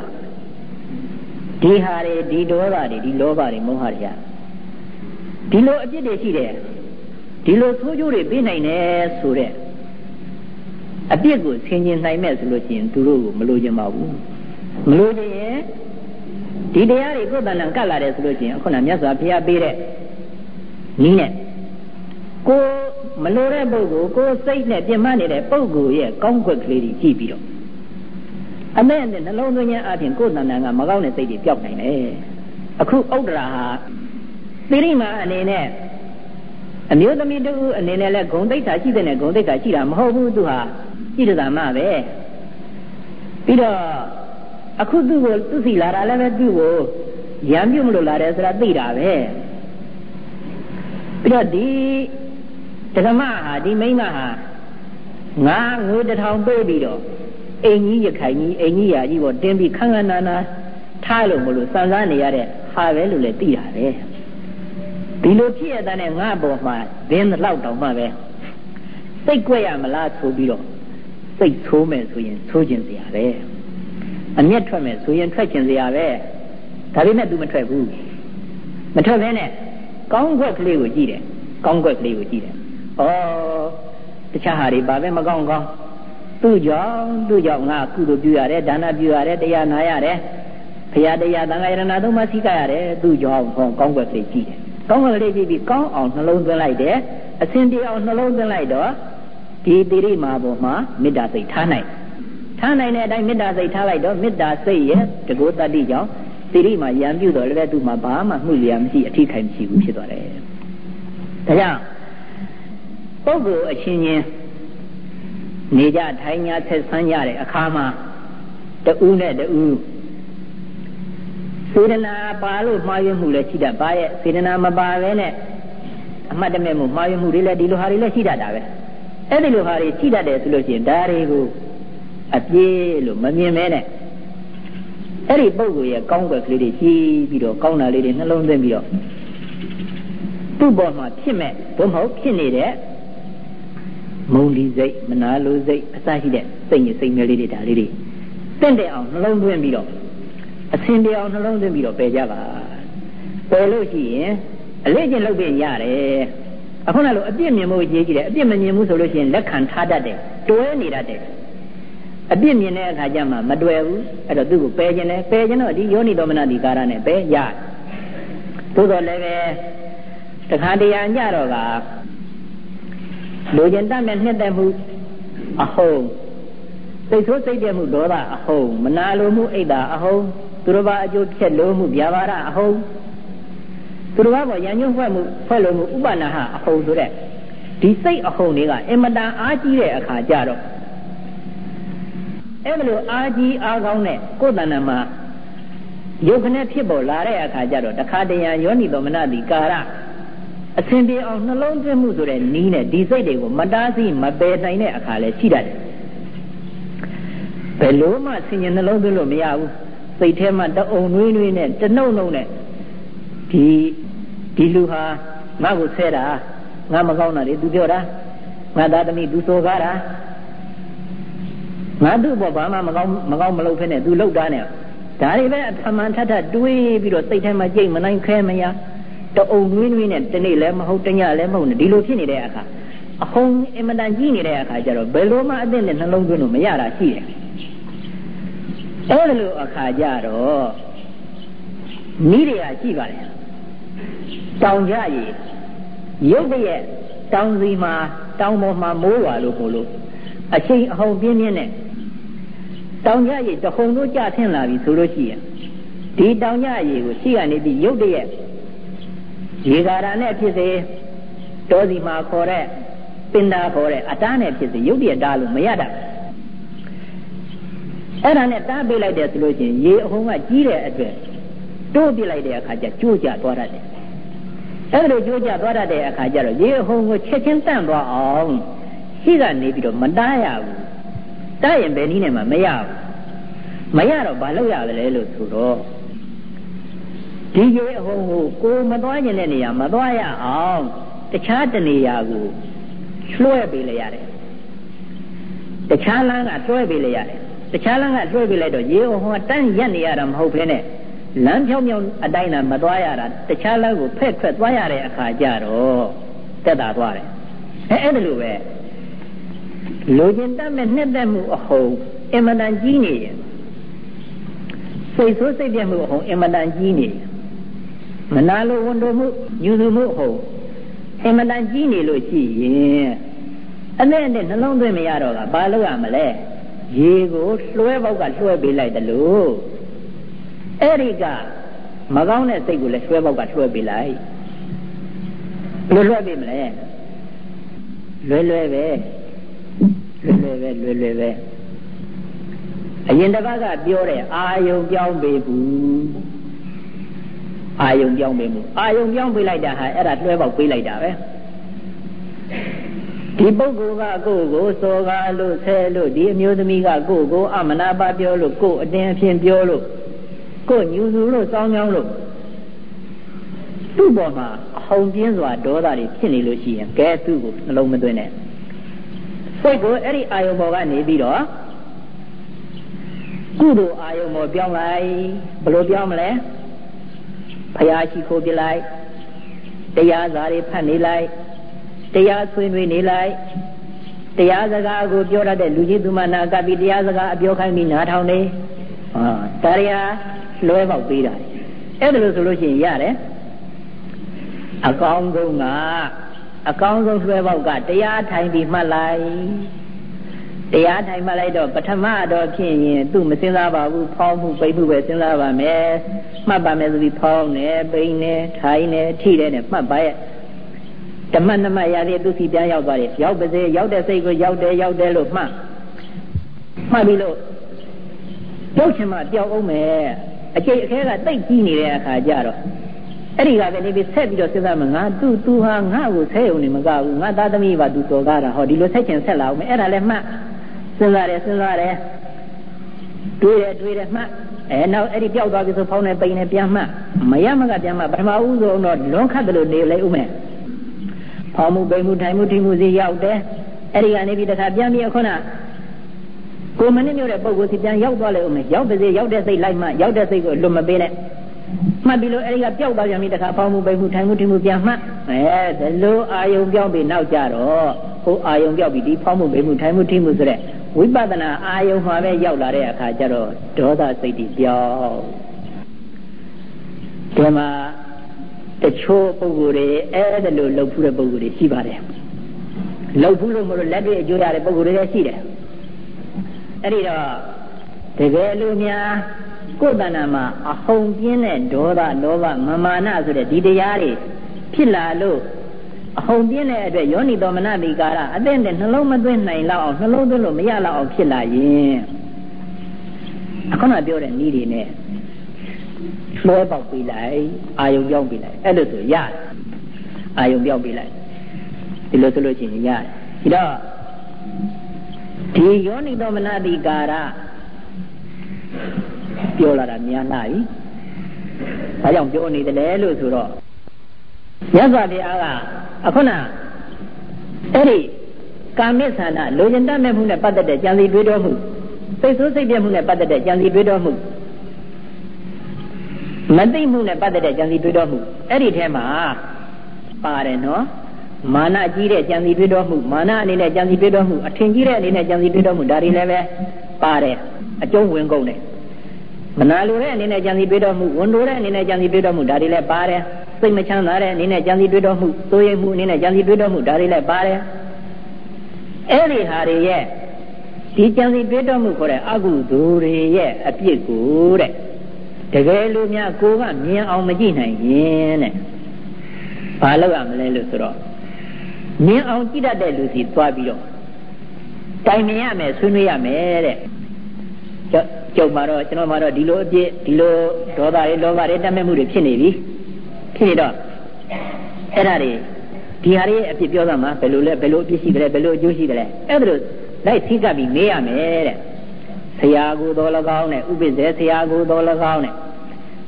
ဒီဟာတွေဒီဒေါသတွေဒီလောဘတွေမောဟတွေဒီလိုအပြစ်တွေရှိတယ်ဒီလိုဆိုးကျိုးတွေပေးနိုင်တယ်ဆိုတဲ့အပြစ်ကိုဆင်ခြင်နိုင်မဲ့ဆိုလို့ရှိရင်သူတို့ကိုမလိုချင်ပါဘူးမလိုချင်ရင်ဒီတရားတွေကိုယ်တဏ္ဍကတ်လာတယ်ဆိုလို့ရှိရင်အခုနမြတ်စွာဘုရားပေးတဲ့နီးနဲ့ကိုမလိုတဲ့ပုဂ္ဂိုလ်ကိုစိတ်နဲ့ပြမနေတဲ့ပုဂ္ဂိုလ်ရဲ့ကောင်းကွက်ကလေးတွေကြည့်ပြီးတော့ အမဲ့နဲ့နှလုံးသွင်းခြင်းအပြင်ကိုယ်တဏ္ဍကမကောင်းတဲ့စိတ်တွေပျောက်နိုင်တယ်အခုဥဒ္ဒရာဟာသီရိမာအနေနဲ့အမျိုးသမီးတူအနေနဲ့လဲဂုံတိတ်တာရှိတဲ့နဲ့ဂုံတိတ်တာရှိတာမဟုတ်ဘူးသူဟာရှိတဲ့သာမပဲပြီးတော့အခုသူ့ကိုသူစီလာတာလည်းပဲသူ့ကိုရံပြုတ်မလို့လာတယ်ဆိုတာသိတာပဲပြီးတော့ဒီဓမ္မဟာဒီမိမဟာငါငွေတစ်ထောင်ပေးပြီးတော့ အိမ်ကြီးရခိုင်ကြီးအိမ်ကြီးရာကြီးပေါ်တင်းပြီးခန်းခန်းနာနာထားလို့မလို့စံစားနေရတဲ့ဟာပဲလို့လည်းသိတာပဲဒီလိုဖြစ်ရတဲ့ငါပေါ်မှာဒင်းလောက်တောင်မှပဲစိတ်ကြွက်ရမလားဆိုပြီးတော့စိတ်ဆိုးမယ်ဆိုရင်ဆိုးခြင်းစရာပဲအမျက်ထွက်မယ်ဆိုရင်ထွက်ခြင်းစရာပဲဒါပေမဲ့ तू မထွက်ဘူးမထွက်ဘဲနဲ့ကောင်းကွက်ကလေးကိုကြည့်တယ်ကောင်းကွက်ကလေးကိုကြည့်တယ်ဩတခြားဟာတွေဘာပဲမကောင်းကောင်း သူ့ကြောင့်သူ့ကြောင့်ငါကုသိုလ်ပြုရတယ်ဒါနပြုရတယ်တရားနာရတယ်ဘုရားတရားသံဃာယရဏသုံးပါးစိကရတယ်သူ့ကြောင့်ဟောကောင်းကွက်ကလေးကြည့်တယ်ကောင်းကွက်ကလေးကြည့်ပြီးကောင်းအောင်နှလုံးသွင်းလိုက်တယ်အစဉ်ပြေအောင်နှလုံးသွင်းလိုက်တော့ဒီတိရိမာပေါ်မှာမေတ္တာစိတ်ထားနိုင်ထားနိုင်တဲ့အတိုင်းမေတ္တာစိတ်ထားလိုက်တော့မေတ္တာစိတ်ရဲ့တကောတတ္တိကြောင့်တိရိမာရံပြုတော်လည်းသူ့မှာဘာမှမှုလျာမရှိအထိခိုက်မရှိဘူးဖြစ်သွားတယ်ဒါကြောင့်ပုဂ္ဂိုလ်အချင်းချင်း နေကြထိုင်ညာဆက်ဆန်းကြတဲ့အခါမှာတူးနဲ့တူးစေတနာပါလို့မှားယွင်းမှုလည်းရှိတတ်ပါရဲ့စေတနာမပါဘဲနဲ့အမှတ်တမဲ့မှုမှားယွင်းမှုတွေလည်းဒီလိုဟာတွေလည်းရှိတတ်တာပဲအဲ့ဒီလိုဟာတွေရှိတတ်တယ်ဆိုလို့ရှိရင်ဒါတွေကိုအပြေးလို့မမြင်မဲနဲ့အဲ့ဒီပုံကိုရဲ့ကောင်းကွက်ကလေးတွေကြီးပြီးတော့ကောင်းတာလေးတွေနှလုံးသွင်းပြီးတော့သူ့ဘောမှာဖြစ်မဲ့ဘုမဟုတ်ဖြစ်နေတဲ့ မုံလီစိတ်မနာလိုစိတ်အစရှိတဲ့စိတ်ညစ်စိတ်မျိုးလေးတွေဒါလေးတွေတင့်တယ်အောင်နှလုံးသွင်းပြီးတော့အစင်ပြေအောင်နှလုံးသွင်းပြီးတော့ပယ်ကြပါပယ်လို့ရှိရင်အလေးချင်းလုပ်ပြင်ရတယ်အခုနလိုအပြစ်မြင်မှုကြီးကြီးတယ်အပြစ်မမြင်ဘူးဆိုလို့ရှိရင်လက်ခံထားတတ်တယ်တွဲနေတတ်တယ်အပြစ်မြင်တဲ့အခါကျမှမတွေ့ဘူးအဲ့တော့သူ့ကိုပယ်ခြင်းနဲ့ပယ်ခြင်းတော့ဒီယောနိတော်မနတိကာရနဲ့ပယ်ရသို့တော်လည်းပဲတခါတရံကြတော့က လူကျင်တတ်မဲ့နှစ်သက်မှုအဟုံစိတ်ဆိုးစိတ်တဲ့မှုဒေါသအဟုံမနာလိုမှုအိတ်တာအဟုံသူတော်ဘာအကျိုးဖြစ်လို့မှုဗျာပါဒအဟုံသူတော်ဘာပေါ်ရံညွန့်ဖွဲ့မှုဖွဲ့လို့မှုဥပနာဟအဟုံဆိုတဲ့ဒီစိတ်အဟုံတွေကအင်မတန်အားကြီးတဲ့အခါကျတော့အဲ့လိုအားကြီးအားကောင်းတဲ့ကိုယ်တဏ္ဍာမှာယုတ်ခနဲ့ဖြစ်ပေါ်လာတဲ့အခါကျတော့တခါတရံယောနိတော်မနတိကာရ အစဉ်ပြေအောင်နှလုံးသွင်းမှုဆိုတဲ့နီးနဲ့ဒီစိတ်တွေကိုမတားဆီးမပယ်နိုင်တဲ့အခါလဲရှိတတ်တယ်ဘယ်လိုမှဆင်ញနှလုံးသွင်းလို့မရဘူးစိတ်ထဲမှာတအုံနွေးနွေးနဲ့တနှုတ်နှုတ်နဲ့ဒီဒီလူဟာငါ့ကိုဆဲတာငါမကောင်းတာလေသူပြောတာငါသားသမီးသူစောကားတာငါတို့ဘောဘာမှမကောင်းမကောင်းမလုပ်ဖ ೇನೆ သူလောက်တာနဲ့ဒါတွေပဲအမှန်ထထတွေးပြီးတော့စိတ်ထဲမှာကြိတ်မနိုင်ခဲမရ တအုံနွေးနွေးနဲ့တနေ့လည်းမဟုတ်တညလည်းမဟုတ်နဲ့ဒီလိုဖြစ်နေတဲ့အခါအဟုန်အင်မတန်ကြီးနေတဲ့အခါကျတော့ဘယ်လိုမှအသင့်နဲ့နှလုံးသွင်းလို့မရတာရှိတယ်အဲ့လိုအခါကျတော့နီးတွေကရှိပါတယ်တောင်ကြရည်ရုပ်တရက်တောင်စီမှာတောင်ပေါ်မှာမိုးရွာလို့ပို့လို့အချိန်အဟုန်ပြင်းပြင်းနဲ့တောင်ကြရည်တခုံတို့ကြထင်းလာပြီဆိုလို့ရှိရင်ဒီတောင်ကြရည်ကိုရှိကနေပြီးရုပ်တရက် ရေကာရနဲ့ဖြစ်စေတောစီမှာခေါ်တဲ့ပင်သာခေါ်တဲ့အတားနဲ့ဖြစ်စေရုပ်တရက်တားလို့မရတာအဲ့ဒါနဲ့တားပေးလိုက်တယ်ဆိုလို့ရှိရင်ရေအဟုန်ကကြီးတဲ့အတွက်တိုးပြလိုက်တဲ့အခါကျကျိုးကျသွားတတ်တယ်အဲ့လိုကြိုးကြသွားတတ်တဲ့အခါကျတော့ရေအဟုန်ကိုချက်ချင်းတန့်သွားအောင်ရှိကနေပြီးတော့မတားရဘူးတားရင်ဘယ်နည်းနဲ့မှမရဘူးမရတော့ဘာလုပ်ရလဲလို့ဆိုတော့ ဒီရေအဟုန်ကိုကိုမသွားခြင်းတဲ့နေရာမသွားရအောင်တခြားတနေရာကိုလွှဲပေးလိုက်ရတယ်တခြားလမ်းကလွှဲပေးလိုက်ရတယ်တခြားလမ်းကလွှဲပေးလိုက်တော့ရေအဟုန်ကတန်းရက်နေရတာမဟုတ်ဘဲနဲ့လမ်းဖြောင်းဖြောင်းအတိုင်းသာမသွားရတာတခြားလမ်းကိုဖက်ထွက်သွားရတဲ့အခါကျတော့တက်တာသွားတယ်အဲအဲ့ဒါလိုပဲလိုချင်တတ်မဲ့နှစ်သက်မှုအဟုန်အင်မတန်ကြီးနေရင်စိတ်ဆိုးစိတ်ပြတ်မှုအဟုန်အင်မတန်ကြီးနေ မနာလိုဝန်တိုမှုညူစုမှုအဟုန်အင်မတန်ကြီးနေလို့ရှိရင်အနဲ့နဲ့နှလုံးသွင်းမရတော့ကဘာလုပ်ရမလဲရေကိုလွှဲပေါက်ကလွှဲပေးလိုက်တယ်လို့အဲ့ဒီကမကောင်းတဲ့စိတ်ကိုလည်းလွှဲပေါက်ကလွှဲပေးလိုက်ဘယ်လိုလွှဲပေးမလဲလွယ်လွယ်ပဲလွယ်လွယ်ပဲလွယ်လွယ်ပဲအရင်တစ်ပတ်ကပြောတယ်အာယုံပြောင်းပေးဘူး အာယုံပြောင်းပေးမှုအာယုံပြောင်းပေးလိုက်တာဟာအဲ့ဒါလွှဲပေါက်ပေးလိုက်တာပဲဒီပုဂ္ဂိုလ်ကကိုယ့်ကိုစောကားလို့ဆဲလို့ဒီအမျိုးသမီးကကိုယ့်ကိုအမနာပါပြောလို့ကိုယ့်အတင်းအဖြစ်ပြောလို့ကိုညူစုလို့စောင်းကြောင်းလို့သူ့ပေါ်မှာအဟုန်ပြင်းစွာဒေါသတွေဖြစ်နေလို့ရှိရင်ကဲသူ့ကိုနှလုံးမသွင်းနဲ့စိတ်ကိုအဲ့ဒီအာယုံပေါ်ကနေပြီးတော့ကုသိုလ်အာယုံပေါ်ပြောင်းလိုက်ဘယ်လိုပြောင်းမလဲ ဖရာရှိခိုးပြလိုက်တရားစာတွေဖတ်နေလိုက်တရားဆွေးနွေးနေလိုက်တရားစကားကိုပြောရတဲ့လူကြီးသူမနာကပ်ပြီးတရားစကားအပြောခိုင်းပြီးနားထောင်နေဟာတရားလွဲပေါက်ပေးတာအဲ့ဒါလို့ဆိုလို့ရှိရင်ရတယ်အကောင်းဆုံးကအကောင်းဆုံးလွှဲပေါက်ကတရားထိုင်ပြီးမှတ်လိုက် တရားထိုင်မှတ်လိုက်တော့ပထမတော့ဖြစ်ရင်သူ့မစင်စားပါဘူးဖောင်းမှုပိတ်မှုပဲစဉ်းစားပါမယ်မှတ်ပါမယ်ဆိုပြီးဖောင်းနေပိန်နေထိုင်နေထိတယ်နဲ့မှတ်ပါရဲ့ဓမ္မနမရတဲ့သူစီပြန်ရောက်သွားတယ်ရောက်ပါစေရောက်တဲ့စိတ်ကိုရောက်တယ်ရောက်တယ်လို့မှတ်မှတ်ပြီးလို့ကြောက်ချင်မှကြောက်အောင်မယ်အကျိတ်အခဲကတိတ်ကြီးနေတဲ့အခါကျတော့အဲ့ဒီကပဲနေပြီးဆက်ပြီးတော့စဉ်းစားမှငါသူ့သူဟာငါ့ကိုဆဲုံနေမကဘူးငါသားသမီးပါသူတော်ကားတာဟောဒီလိုဆက်ချင်ဆက်လာအောင်မယ်အဲ့ဒါလည်းမှတ် စဉ်းစားတယ်စဉ်းစားတယ်တွေးတယ်တွေးတယ်မှတ်အဲနောက်အဲ့ဒီပျောက်သွားပြီဆိုဖောင်းနေပိန်နေပြန်မှတ်မရမကပြန်မှတ်ပထမဦးဆုံးတော့လွန်ခတ်တယ်လို့နေလိုက်ဦးမယ်ဖောင်းမှုပိန်မှုထိုင်မှုထိမှုစီရောက်တယ်အဲ့ဒီကနေပြီးတခါပြန်ပြီးခုနကိုမနစ်မြို့တဲ့ပုံကိုစီပြန်ရောက်သွားလေဦးမယ်ရောက်ပါစေရောက်တဲ့စိတ်လိုက်မှရောက်တဲ့စိတ်ကိုလွတ်မပေးနဲ့မှတ်ပြီးလို့အဲဒီကပျောက်သွားပြန်ပြီတခါဖောင်းမှုပိန်မှုထိုင်မှုထိမှုပြန်မှတ်အဲဒီလိုအာယုံပြောင်းပြီးနောက်ကြတော့ဟိုအာယုံပြောက်ပြီးဒီဖောင်းမှုပိန်မှုထိုင်မှုထိမှုဆိုတဲ့ ဝိပဿနာအာယုံမှာပဲရောက်လာတဲ့အခါကျတော့ဒေါသစိတ်တွေပြောင်းဒီမှာတချို့ပုဂ္ဂိုလ်တွေအဲ့ဒါလိုလှုပ်ဖူးတဲ့ပုဂ္ဂိုလ်တွေရှိပါတယ်လှုပ်ဖူးလို့မလို့လက်တွေအကျိုးရတဲ့ပုဂ္ဂိုလ်တွေလည်းရှိတယ်အဲ့ဒီတော့တကယ်လို့များကိုယ်တဏ္ဍာမှာအဟုန်ပြင်းတဲ့ဒေါသလောဘမမာနဆိုတဲ့ဒီတရားတွေဖြစ်လာလို့ အဟုန်ပြင်းတဲ့အတွက်ယောနိတော်မနတိကာရအသင့်တဲ့နှလုံးမသွင်းနိုင်လောက်အောင်နှလုံးသွင်းလို့မရလောက်အောင်ဖြစ်လာရင်အခုနပြောတဲ့နည်းတွေနဲ့လွှဲပေါက်ပေးလိုက်အာယုံပြောင်းပေးလိုက်အဲ့လိုဆိုရတယ်အာယုံပြောင်းပေးလိုက်ဒီလိုဆိုလို့ရှိရင်ရတယ်ဒီတော့ဒီယောနိတော်မနတိကာရပြောလာတာများလာပြီ။ဘာကြောင့်ပြောနေတယ်လဲလို့ဆိုတော့ မြတ်စွာဘုရားကအခုနအဲ့ဒီကာမိသနာလိုချင်တတ်မဲ့မှုနဲ့ပတ်သက်တဲ့ကြံစီတွေးတော်မှုစိတ်ဆိုးစိတ်ပြတ်မှုနဲ့ပတ်သက်တဲ့ကြံစီတွေးတော်မှုမသိမှုနဲ့ပတ်သက်တဲ့ကြံစီတွေးတော်မှုအဲ့ဒီထဲမှာပါတယ်နော်မာနကြီးတဲ့ကြံစီတွေးတော်မှုမာနအနေနဲ့ကြံစီတွေးတော်မှုအထင်ကြီးတဲ့အနေနဲ့ကြံစီတွေးတော်မှုဒါတွေလည်းပဲပါတယ်အကျုံးဝင်ကုန်တယ်မနာလိုတဲ့အနေနဲ့ကြံစီပေးတော်မူဝန်တိုတဲ့အနေနဲ့ကြံစီပေးတော်မူဒါတွေလည်းပါတယ် စိတ်မချမ်းသာတဲ့အနေနဲ့ကြံစီတွေးတော်မှုသိုးရိပ်မှုအနေနဲ့ကြံစီတွေးတော်မှုဒါတွေလည်းပါတယ်အဲ့ဒီဟာတွေရဲ့ဒီကြံစီတွေးတော်မှုခေါ်တဲ့အကုသိုလ်တွေရဲ့အပြစ်ကိုတဲ့တကယ်လို့များကိုကမြင်အောင်မကြည့်နိုင်ရင်တဲ့ဘာလုပ်ရမလဲလို့ဆိုတော့မြင်အောင်ကြည့်တတ်တဲ့လူစီသွားပြီးတော့တိုင်မြင်ရမယ်ဆွေးနွေးရမယ်တဲ့ကျုပ်မှာတော့ကျွန်တော်မှာတော့ဒီလိုအပြစ်ဒီလိုဒေါသတွေလောဘတွေတတ်မဲ့မှုတွေဖြစ်နေပြီ ဖြစ်နေတော့အဲ့ဒါတွေဒီဟာတွေအပြစ်ပြောတာမှာဘယ်လိုလဲဘယ်လိုအပြစ်ရှိတယ်ဘယ်လိုအကျိုးရှိတယ်အဲ့ဒါလို့လိုက်သိကပ်ပြီးမေးရမယ်တဲ့ဆရာကိုတော်၎င်းနဲ့ဥပိ္ပဇေဆရာကိုတော်၎င်းနဲ့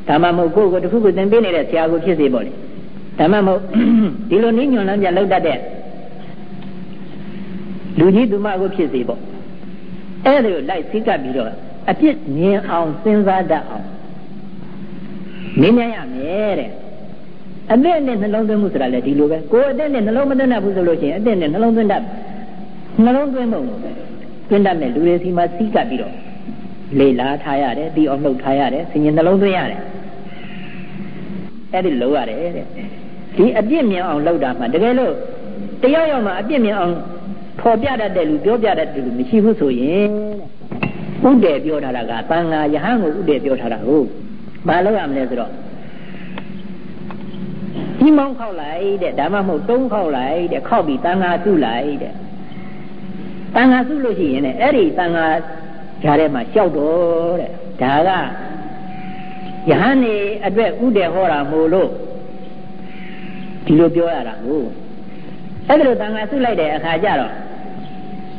ဒါမှမဟုတ်ကိုယ်ကိုတခုခုသင်ပေးနေတဲ့ဆရာကိုဖြစ်စေပေါ့လေဒါမှမဟုတ်ဒီလိုနည်းညွန်လမ်းပြလောက်တတ်တဲ့လူကြီးသူမကိုဖြစ်စေပေါ့အဲ့ဒါကိုလိုက်သိကပ်ပြီးတော့အပြစ်မြင်အောင်စဉ်းစားတတ်အောင်မင်းများရမယ်တဲ့ အသက်နဲ့နှလုံးသွင်းမှုဆိုတာလည်းဒီလိုပဲကိုယ်အသက်နဲ့နှလုံးမသွင်းတတ်ဘူးဆိုလို့ရှိရင်အသက်နဲ့နှလုံးသွင်းတတ်နှလုံးသွင်းမှုသွင်းတတ်တဲ့လူတွေစီမှာစီးကပ်ပြီးတော့လေလာထားရတယ်တီအောင်နှုတ်ထားရတယ်ဆင်ញနှလုံးသွင်းရတယ်အဲ့ဒီလုံးရတယ်တဲ့ဒီအပြစ်မြင်အောင်လုပ်တာမှတကယ်လို့တယောက်ယောက်မှအပြစ်မြင်အောင်ဖော်ပြတတ်တဲ့လူပြောပြတတ်တဲ့လူမရှိဘူးဆိုရင်ဥဒေပြောထားတာကသံဃာယဟန်ကိုဥဒေပြောထားတာကိုမလုပ်ရမလဲဆိုတော့ ကြီးမောင်းခောက်လိုက်တဲ့ဒါမှမဟုတ်တုံးခောက်လိုက်တဲ့ခောက်ပြီးတန်ဃာစုလိုက်တဲ့တန်ဃာစုလို့ရှိရင်လည်းအဲ့ဒီတန်ဃာဓာတ်ထဲမှာလျှောက်တော့တဲ့ဒါကယဟန်နေအတွက်ဥဒေဟောတာမို့လို့ဒီလိုပြောရတာကိုအဲ့ဒါလိုတန်ဃာစုလိုက်တဲ့အခါကျတော့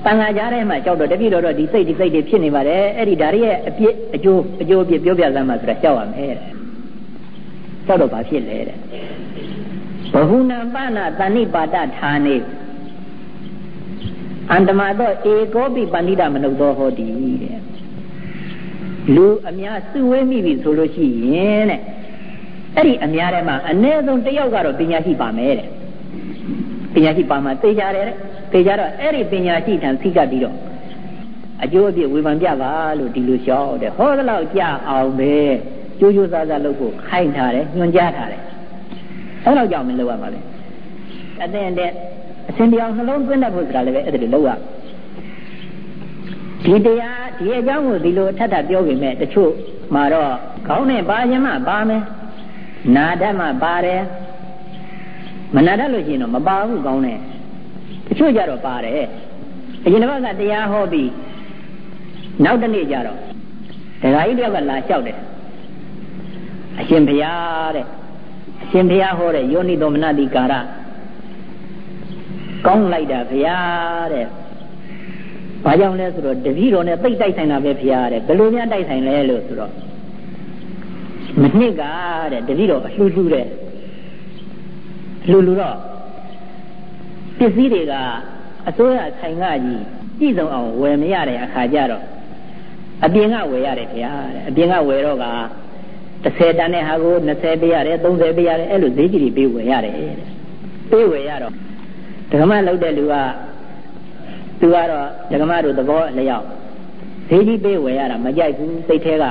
တန်ဃာကြားထဲမှာကြောက်တော့တပြည့်တော့ဒီစိတ်ဒီစိတ်တွေဖြစ်နေပါတယ်အဲ့ဒီဒါရဲ့အပြစ်အကျိုးအကျိုးအပြစ်ပြောပြစမ်းမှဆိုတာကြောက်ရမယ်တဲ့ကြောက်တော့ဘာဖြစ်လဲတဲ့ ဘဟုနံပနာတဏိပါဒဌာနေအန္တမတော့ဧကောပိပဏိဒမနုသောဟောတိတဲ့လူအများစုဝေးမိပြီဆိုလို့ရှိရင်တဲ့အဲ့ဒီအများထဲမှာအ ਨੇ ဆုံးတယောက်ကတော့ပညာရှိပါမယ်တဲ့ပညာရှိပါမှသိကြတယ်တဲ့သိကြတော့အဲ့ဒီပညာရှိထံသိကပ်ပြီးတော့အကျိုးအပြည့်ဝေဖန်ပြပါလို့ဒီလိုလျှောက်တယ်ဟောသလောက်ကြအောင်ပဲကြိုးကြိုးစားစားလုပ်ဖို့ခိုင်းထားတယ်ညွှန်ကြားထားတယ် အဲ့တော့ကြောင့်မလုပ်ရပါလေအသင်တဲ့အရှင်တရားနှလုံးသွင်းတတ်ဖို့ဆိုတာလည်းပဲအဲ့ဒါလိုလုပ်ရဒီတရားဒီအကြောင်းကိုဒီလိုထပ်ထပ်ပြောပေမဲ့တချို့မှာတော့ခေါင်းနဲ့ပါရင်မှပါမယ်နာတတ်မှပါတယ်မနာတတ်လို့ရှိရင်တော့မပါဘူးကောင်းတယ်တချို့ကြတော့ပါတယ်အရင်တစ်ပတ်ကတရားဟောပြီးနောက်တနေ့ကျတော့ဒကာကြီးတယောက်ကလာလျှောက်တယ်အရှင်ဘုရားတဲ့အ ရှင်ဘုရားဟောတဲ့ယောနိသောမနတိကာရကောင်းလိုက်တာဘုရားတဲ့ဘာကြောင့်လဲဆိုတော့တပည့်တော်နဲ့သိတိုက်ဆိုင်တာပဲဘုရားတဲ့ဘယ်လိုများတိုက်ဆိုင်လဲလို့ဆိုတော့မနှစ်ကတဲ့တပည့်တော်အလှူလှူတဲ့လှူလှူတော့ပစ္စည်းတွေကအစိုးရဆိုင်ကကြီးကြည့်ဆုံးအောင်ဝယ်မရတဲ့အခါကျတော့အပြင်ကဝယ်ရတယ်ဗျာတဲ့အပြင်ကဝယ်တော့က 30တန်တဲ့ဟာကို20ပေးရတယ်30ပေးရတယ်အဲ့လိုဈေးကြီးတွေပေးဝယ်ရတယ်တဲ့ပေးဝယ်ရတော့ဓမ္မလောက်တဲ့လူကသူကတော့ဓမ္မတို့သဘောလျောက်ဈေးကြီးပေးဝယ်ရတာမကြိုက်ဘူးစိတ်ထဲက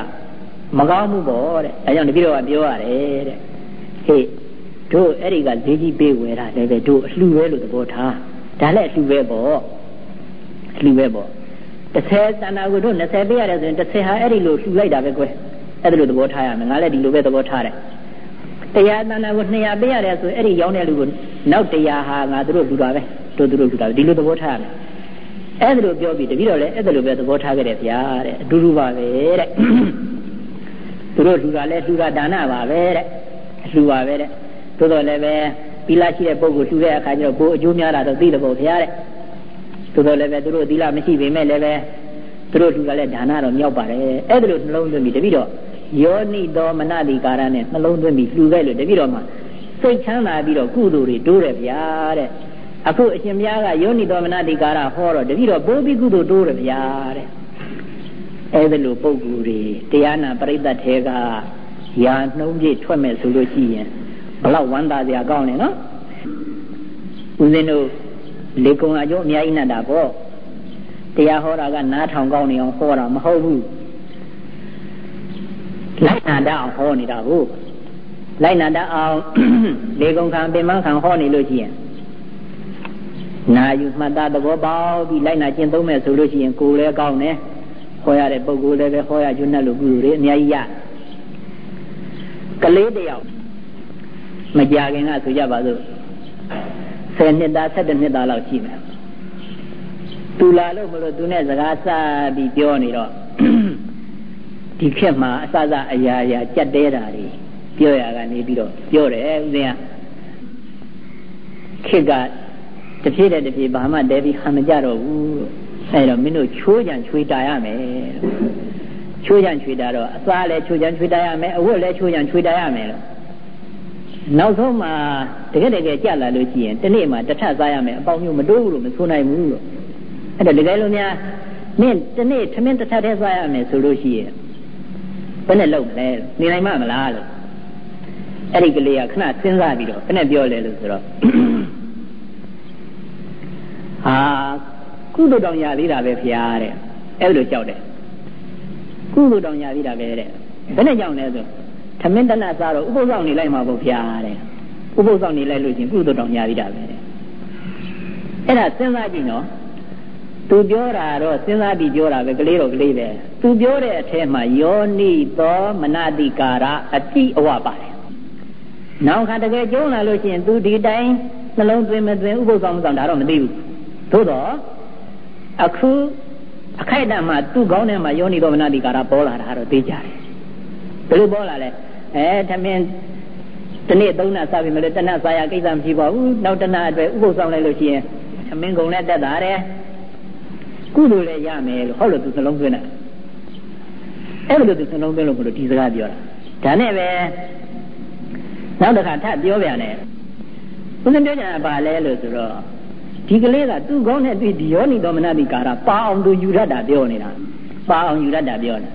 မကောင်းဘူးပေါ့တဲ့ဒါကြောင့်တပည့်တော်ကပြောရတယ်တဲ့ဟေ့တို့အဲ့ဒီကဈေးကြီးပေးဝယ်တာလည်းပဲတို့အလှပဲလို့သဘောထားဒါလည်းအလှပဲပေါ့အလှပဲပေါ့30တဏ္ဍာကိုတို့20ပေးရတယ်ဆိုရင်30ဟာအဲ့ဒီလိုလှူလိုက်တာပဲကွယ် အဲ့ဒါလိုသဘောထားရမယ်ငါလည်းဒီလိုပဲသဘောထားတယ်တရားတဏ္ဍာကို200ပေးရတယ်ဆိုရင်အဲ့ဒီရောင်းတဲ့လူကိုနောက်တရားဟာငါတို့လူတာပဲတို့တို့လူတာပဲဒီလိုသဘောထားရမယ်အဲ့ဒါလိုပြောပြီးတပည့်တော်လည်းအဲ့ဒါလိုပဲသဘောထားခဲ့တယ်ဗျာတဲ့အတူတူပါပဲတဲ့သူတို့လူတာလည်းလူတာဒါနပါပဲတဲ့လူပါပဲတဲ့သို့တော်လည်းပဲသီလရှိတဲ့ပုဂ္ဂိုလ်လှူတဲ့အခါကျတော့ကိုယ်အကျိုးများတာတော့သိတယ်ပေါ့ဗျာတဲ့သို့တော်လည်းပဲသူတို့သီလမရှိပေမဲ့လည်းပဲသူတို့လှူတာလည်းဒါနတော့မြောက်ပါတယ်အဲ့ဒါလိုနှလုံးသွင်းပြီးတပိတော့ ယောနိတော်မနတိကာရနဲ့နှလုံးသွင်းပြီးလှူခဲ့လို့တပိတော့မှစိတ်ချမ်းသာပြီးတော့ကုသိုလ်တွေတိုးတယ်ဗျာတဲ့အခုအရှင်ဘုရားကယောနိတော်မနတိကာရဟောတော့တပိတော့ပိုးပြီးကုသိုလ်တိုးတယ်ဗျာတဲ့အဲ့ဒါလိုပုဂ္ဂိုလ်တွေတရားနာပရိသတ်ထဲကယာနှုံးပြည့်ထွက်မဲ့ဆိုလို့ရှိရင်ဘလောက်ဝမ်းသာစရာကောင်းလဲနော်ဦးဇင်းတို့လေကုံအကျိုးအများကြီးနဲ့တာပေါ့တရားဟောတာကနားထောင်ကောင်းနေအောင်ဟောတာမဟုတ်ဘူး လိုက်နာတတ်အောင်ဟောနေတာကိုလိုက်နာတတ်အောင်လေကုန်ခံပင်မခံဟောနေလို့ရှိရင်နာယူမှတ်သားသဘောပေါက်ပြီးလိုက်နာကျင့်သုံးမဲ့ဆိုလို့ရှိရင်ကိုယ်လည်းကောင်းတယ်ဟောရတဲ့ပုဂ္ဂိုလ်လည်းပဲဟောရကျွတ်နဲ့လို့ကုသိုလ်တွေအများကြီးရကလေးတယောက်မကြခင်ကဆိုကြပါစို့10နှစ်သား17နှစ်သားလောက်ရှိမယ်သူလာလို့မလို့သူနဲ့စကားစပြီးပြောနေတော့ ဒီခေတ်မှာအစစအရာရာကြက်တဲတာတွေပြောရကနေပြီးတော့ပြောတယ်ဦးဇင်းကခေတ်ကတဖြည်းတဖြည်းဘာမှတဲပြီးဟန်မကြတော့ဘူးအဲတော့မင်းတို့ချိုးကြံချွေတာရမယ်ချိုးကြံချွေတာတော့အစားလည်းချိုးကြံချွေတာရမယ်အဝတ်လည်းချိုးကြံချွေတာရမယ်လို့နောက်ဆုံးမှာတကယ်တကယ်ကြလာလို့ရှိရင်တနေ့မှတစ်ထပ်စားရမယ်အပေါင်းမျိုးမတိုးဘူးလို့မဆိုနိုင်ဘူးလို့အဲ့တော့တကယ်လို့များမင်းတနေ့ထမင်းတစ်ထပ်တည်းစားရမယ်ဆိုလို့ရှိရင် ဘယ်နဲ့လုပ်မလဲနေနိုင်မှမလားလို့အဲ့ဒီကလေးကခဏစဉ်းစားပြီးတော့ဘယ်နဲ့ပြောလဲလို့ဆိုတော့ဟာကုသိုလ်တောင်ရသေးတာပဲဖရာတဲ့အဲ့လိုကြောက်တယ်ကုသိုလ်တောင်ရသေးတာပဲတဲ့ဘယ်နဲ့ကြောက်လဲဆိုထမင်းတနတ်စားတော့ဥပုသ်ဆောင်နေလိုက်မှာပေါ့ဖရာတဲ့ဥပုသ်ဆောင်နေလိုက်လို့ချင်းကုသိုလ်တောင်ရသေးတာပဲတဲ့အဲ့ဒါစဉ်းစားကြည့်နော် သူပြောတာတော့စဉ်းစားပြီးပြောတာပဲကလေးတော့ကလေးပဲသူပြောတဲ့အထဲမှာယောနိသောမနတိကာရအတိအဝပါတယ်နောက်ခါတကယ်ကျုံးလာလို့ရှိရင်သူဒီတိုင်းနှလုံးသွင်းမသွင်းဥပုသ်ဆောင်မဆောင်ဒါတော့မသိဘူးသို့တော့အခုအခိုက်အတန့်မှာသူ့ကောင်းထဲမှာယောနိသောမနတိကာရပေါ်လာတာတော့သိကြတယ်ဘယ်လိုပေါ်လာလဲအဲသမင်းတနေ့သုံးနာစားပြီမလို့တနတ်စားရကိစ္စမရှိပါဘူးနောက်တနတ်အတွက်ဥပုသ်ဆောင်လိုက်လို့ရှိရင်သမင်းကုန်နဲ့တက်တာတယ် ကုသိုလ်လည်းရမယ်လို့ဟုတ်လို့သူနှလုံးသွင်းတာအဲ့လိုသူနှလုံးသွင်းလို့မလို့ဒီစကားပြောတာဒါနဲ့ပဲနောက်တစ်ခါထပ်ပြောပြန်တယ်ဘုရားပြောကြတာပါလဲလို့ဆိုတော့ဒီကလေးကသူ့ကောင်းတဲ့သူဒီယောနိသောမနတိကာရပါအောင်သူယူရတာပြောနေတာပါအောင်ယူရတာပြောနေ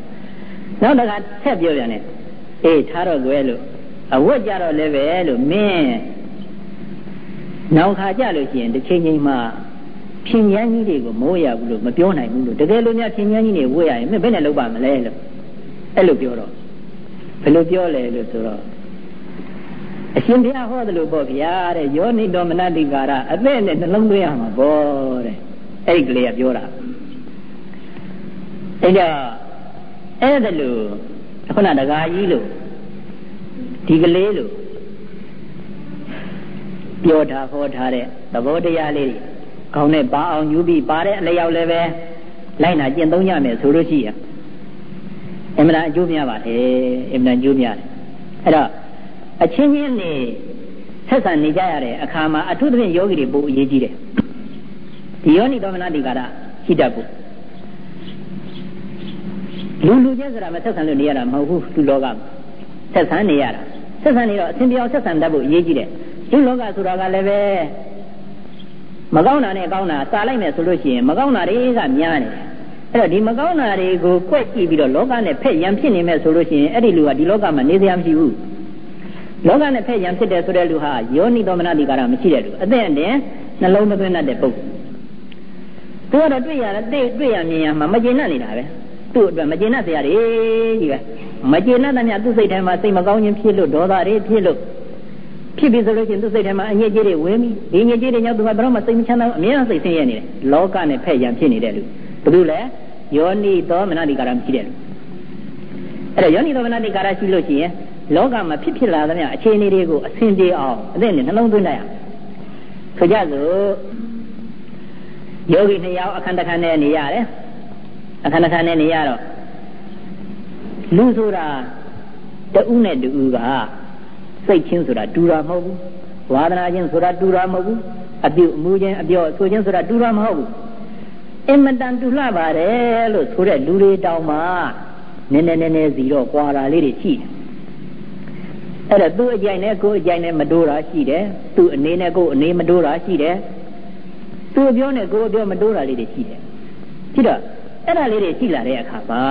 နောက်တစ်ခါထပ်ပြောပြန်တယ်အေးထားတော့ကွယ်လို့အဝတ်ကြတော့လည်းပဲလို့မင်းနောက်ခါကြလို့ရှိရင်တစ်ချိန်ချိန်မှ ဖြင်းရမ်းကြီးတွေကိုမိုးရဘူးလို့မပြောနိုင်ဘူးလို့တကယ်လို့များဖြင်းရမ်းကြီးတွေဝတ်ရရင်မင်းဘယ်နဲ့လုပ်ပါမလဲလို့အဲ့လိုပြောတော့ဘယ်လိုပြောလဲလို့ဆိုတော့အရှင်ဘုရားဟောတယ်လို့ပေါ့ဗျာတဲ့ယောနိတော်မနတိကာရအသက်နဲ့နှလုံးသွင်းရမှာပေါ့တဲ့အဲ့ဒီကလေးကပြောတာအဲ့တော့အဲ့ဒါလို့ခုနတကာကြီးလို့ဒီကလေးလို့ပြောထားဟောထားတဲ့သဘောတရားလေးတွေ ခေါင်းနဲ့ပါအောင်ယူပြီးပါတဲ့အလျောက်လည်းပဲလိုက်နာကျင့်သုံးရမယ်ဆိုလို့ရှိရင်အမှန်တရားအကျိုးများပါတယ်အမှန်တရားအကျိုးများတယ်အဲ့တော့အချင်းချင်းနေဆက်ဆံနေကြရတဲ့အခါမှာအထုသဖြင့်ယောဂီတွေပိုအရေးကြီးတယ်ဒီယောနိသောမနတိကာရရှိတတ်ဖို့လူလူချင်းဆိုတာမဆက်ဆံလို့နေရတာမဟုတ်ဘူးလူလောကဆက်ဆံနေရတာဆက်ဆံနေတော့အစဉ်ပြောင်းဆက်ဆံတတ်ဖို့အရေးကြီးတယ်လူလောကဆိုတာကလည်းပဲ မကောင်းတာနဲ့ကောင်းတာစာလိုက်မယ်ဆိုလို့ရှိရင်မကောင်းတာတွေကများနေတယ်အဲ့တော့ဒီမကောင်းတာတွေကိုကွက်ကြည့်ပြီးတော့လောကနဲ့ဖက်ရန်ဖြစ်နေမဲ့ဆိုလို့ရှိရင်အဲ့ဒီလူကဒီလောကမှာနေစရာမရှိဘူးလောကနဲ့ဖက်ရန်ဖြစ်တယ်ဆိုတဲ့လူဟာယောနိသောမနတိကာရမရှိတဲ့လူအသက်အတင်နှလုံးမသွင်းတတ်တဲ့ပုဂ္ဂိုလ်သူကတော့တွေ့ရတဲ့တွေ့ရမြင်ရမှာမကျေနပ်နေတာပဲသူ့အတွက်မကျေနပ်စရာတွေကြီးပဲမကျေနပ်တဲ့မြတ်သူ့စိတ်ထဲမှာစိတ်မကောင်းခြင်းဖြစ်လို့ဒေါသတွေဖြစ်လို့ ဖြစ်ပြီဆိုလို့ရှိရင်သူ့စိတ်ထဲမှာအညစ်အကြေးတွေဝင်ပြီးဒီညစ်အကြေးတွေကြောင့်သူကဘယ်တော့မှစိတ်မချမ်းသာဘူးအမြဲတမ်းစိတ်ဆင်းရဲနေတယ်လောကနဲ့ဖက်ရန်ဖြစ်နေတဲ့လူဘယ်သူလဲယောနိသောမနတိကာရမရှိတဲ့လူအဲ့တော့ယောနိသောမနတိကာရရှိလို့ရှိရင်လောကမှာဖြစ်ဖြစ်လာသမျှအခြေအနေတွေကိုအဆင်ပြေအောင်အသက်နဲ့နှလုံးသွင်းလိုက်ရဆိုကြစို့ယောဂီနှစ်ယောက်အခန္ဓာခန္ဓာနဲ့နေရတယ်အခန္ဓာခန္ဓာနဲ့နေရတော့လူဆိုတာတဦးနဲ့တူက စိတ်ချင်းဆိုတာတူတာမဟုတ်ဘူးဝါဒနာချင်းဆိုတာတူတာမဟုတ်ဘူးအပြုအမူချင်းအပြောအဆိုချင်းဆိုတာတူတာမဟုတ်ဘူးအင်မတန်တူလှပါတယ်လို့ဆိုတဲ့လူတွေတောင်မှနည်းနည်းနည်းနည်းစီတော့ကွာတာလေးတွေရှိတယ်အဲ့တော့သူ့အကြိုင်နဲ့ကိုယ်အကြိုင်နဲ့မတိုးတာရှိတယ်သူ့အနေနဲ့ကိုယ်အနေမတိုးတာရှိတယ်သူ့အပြောနဲ့ကိုယ်အပြောမတိုးတာလေးတွေရှိတယ်ရှိတော့အဲ့ဒါလေးတွေရှိလာတဲ့အခါမှာ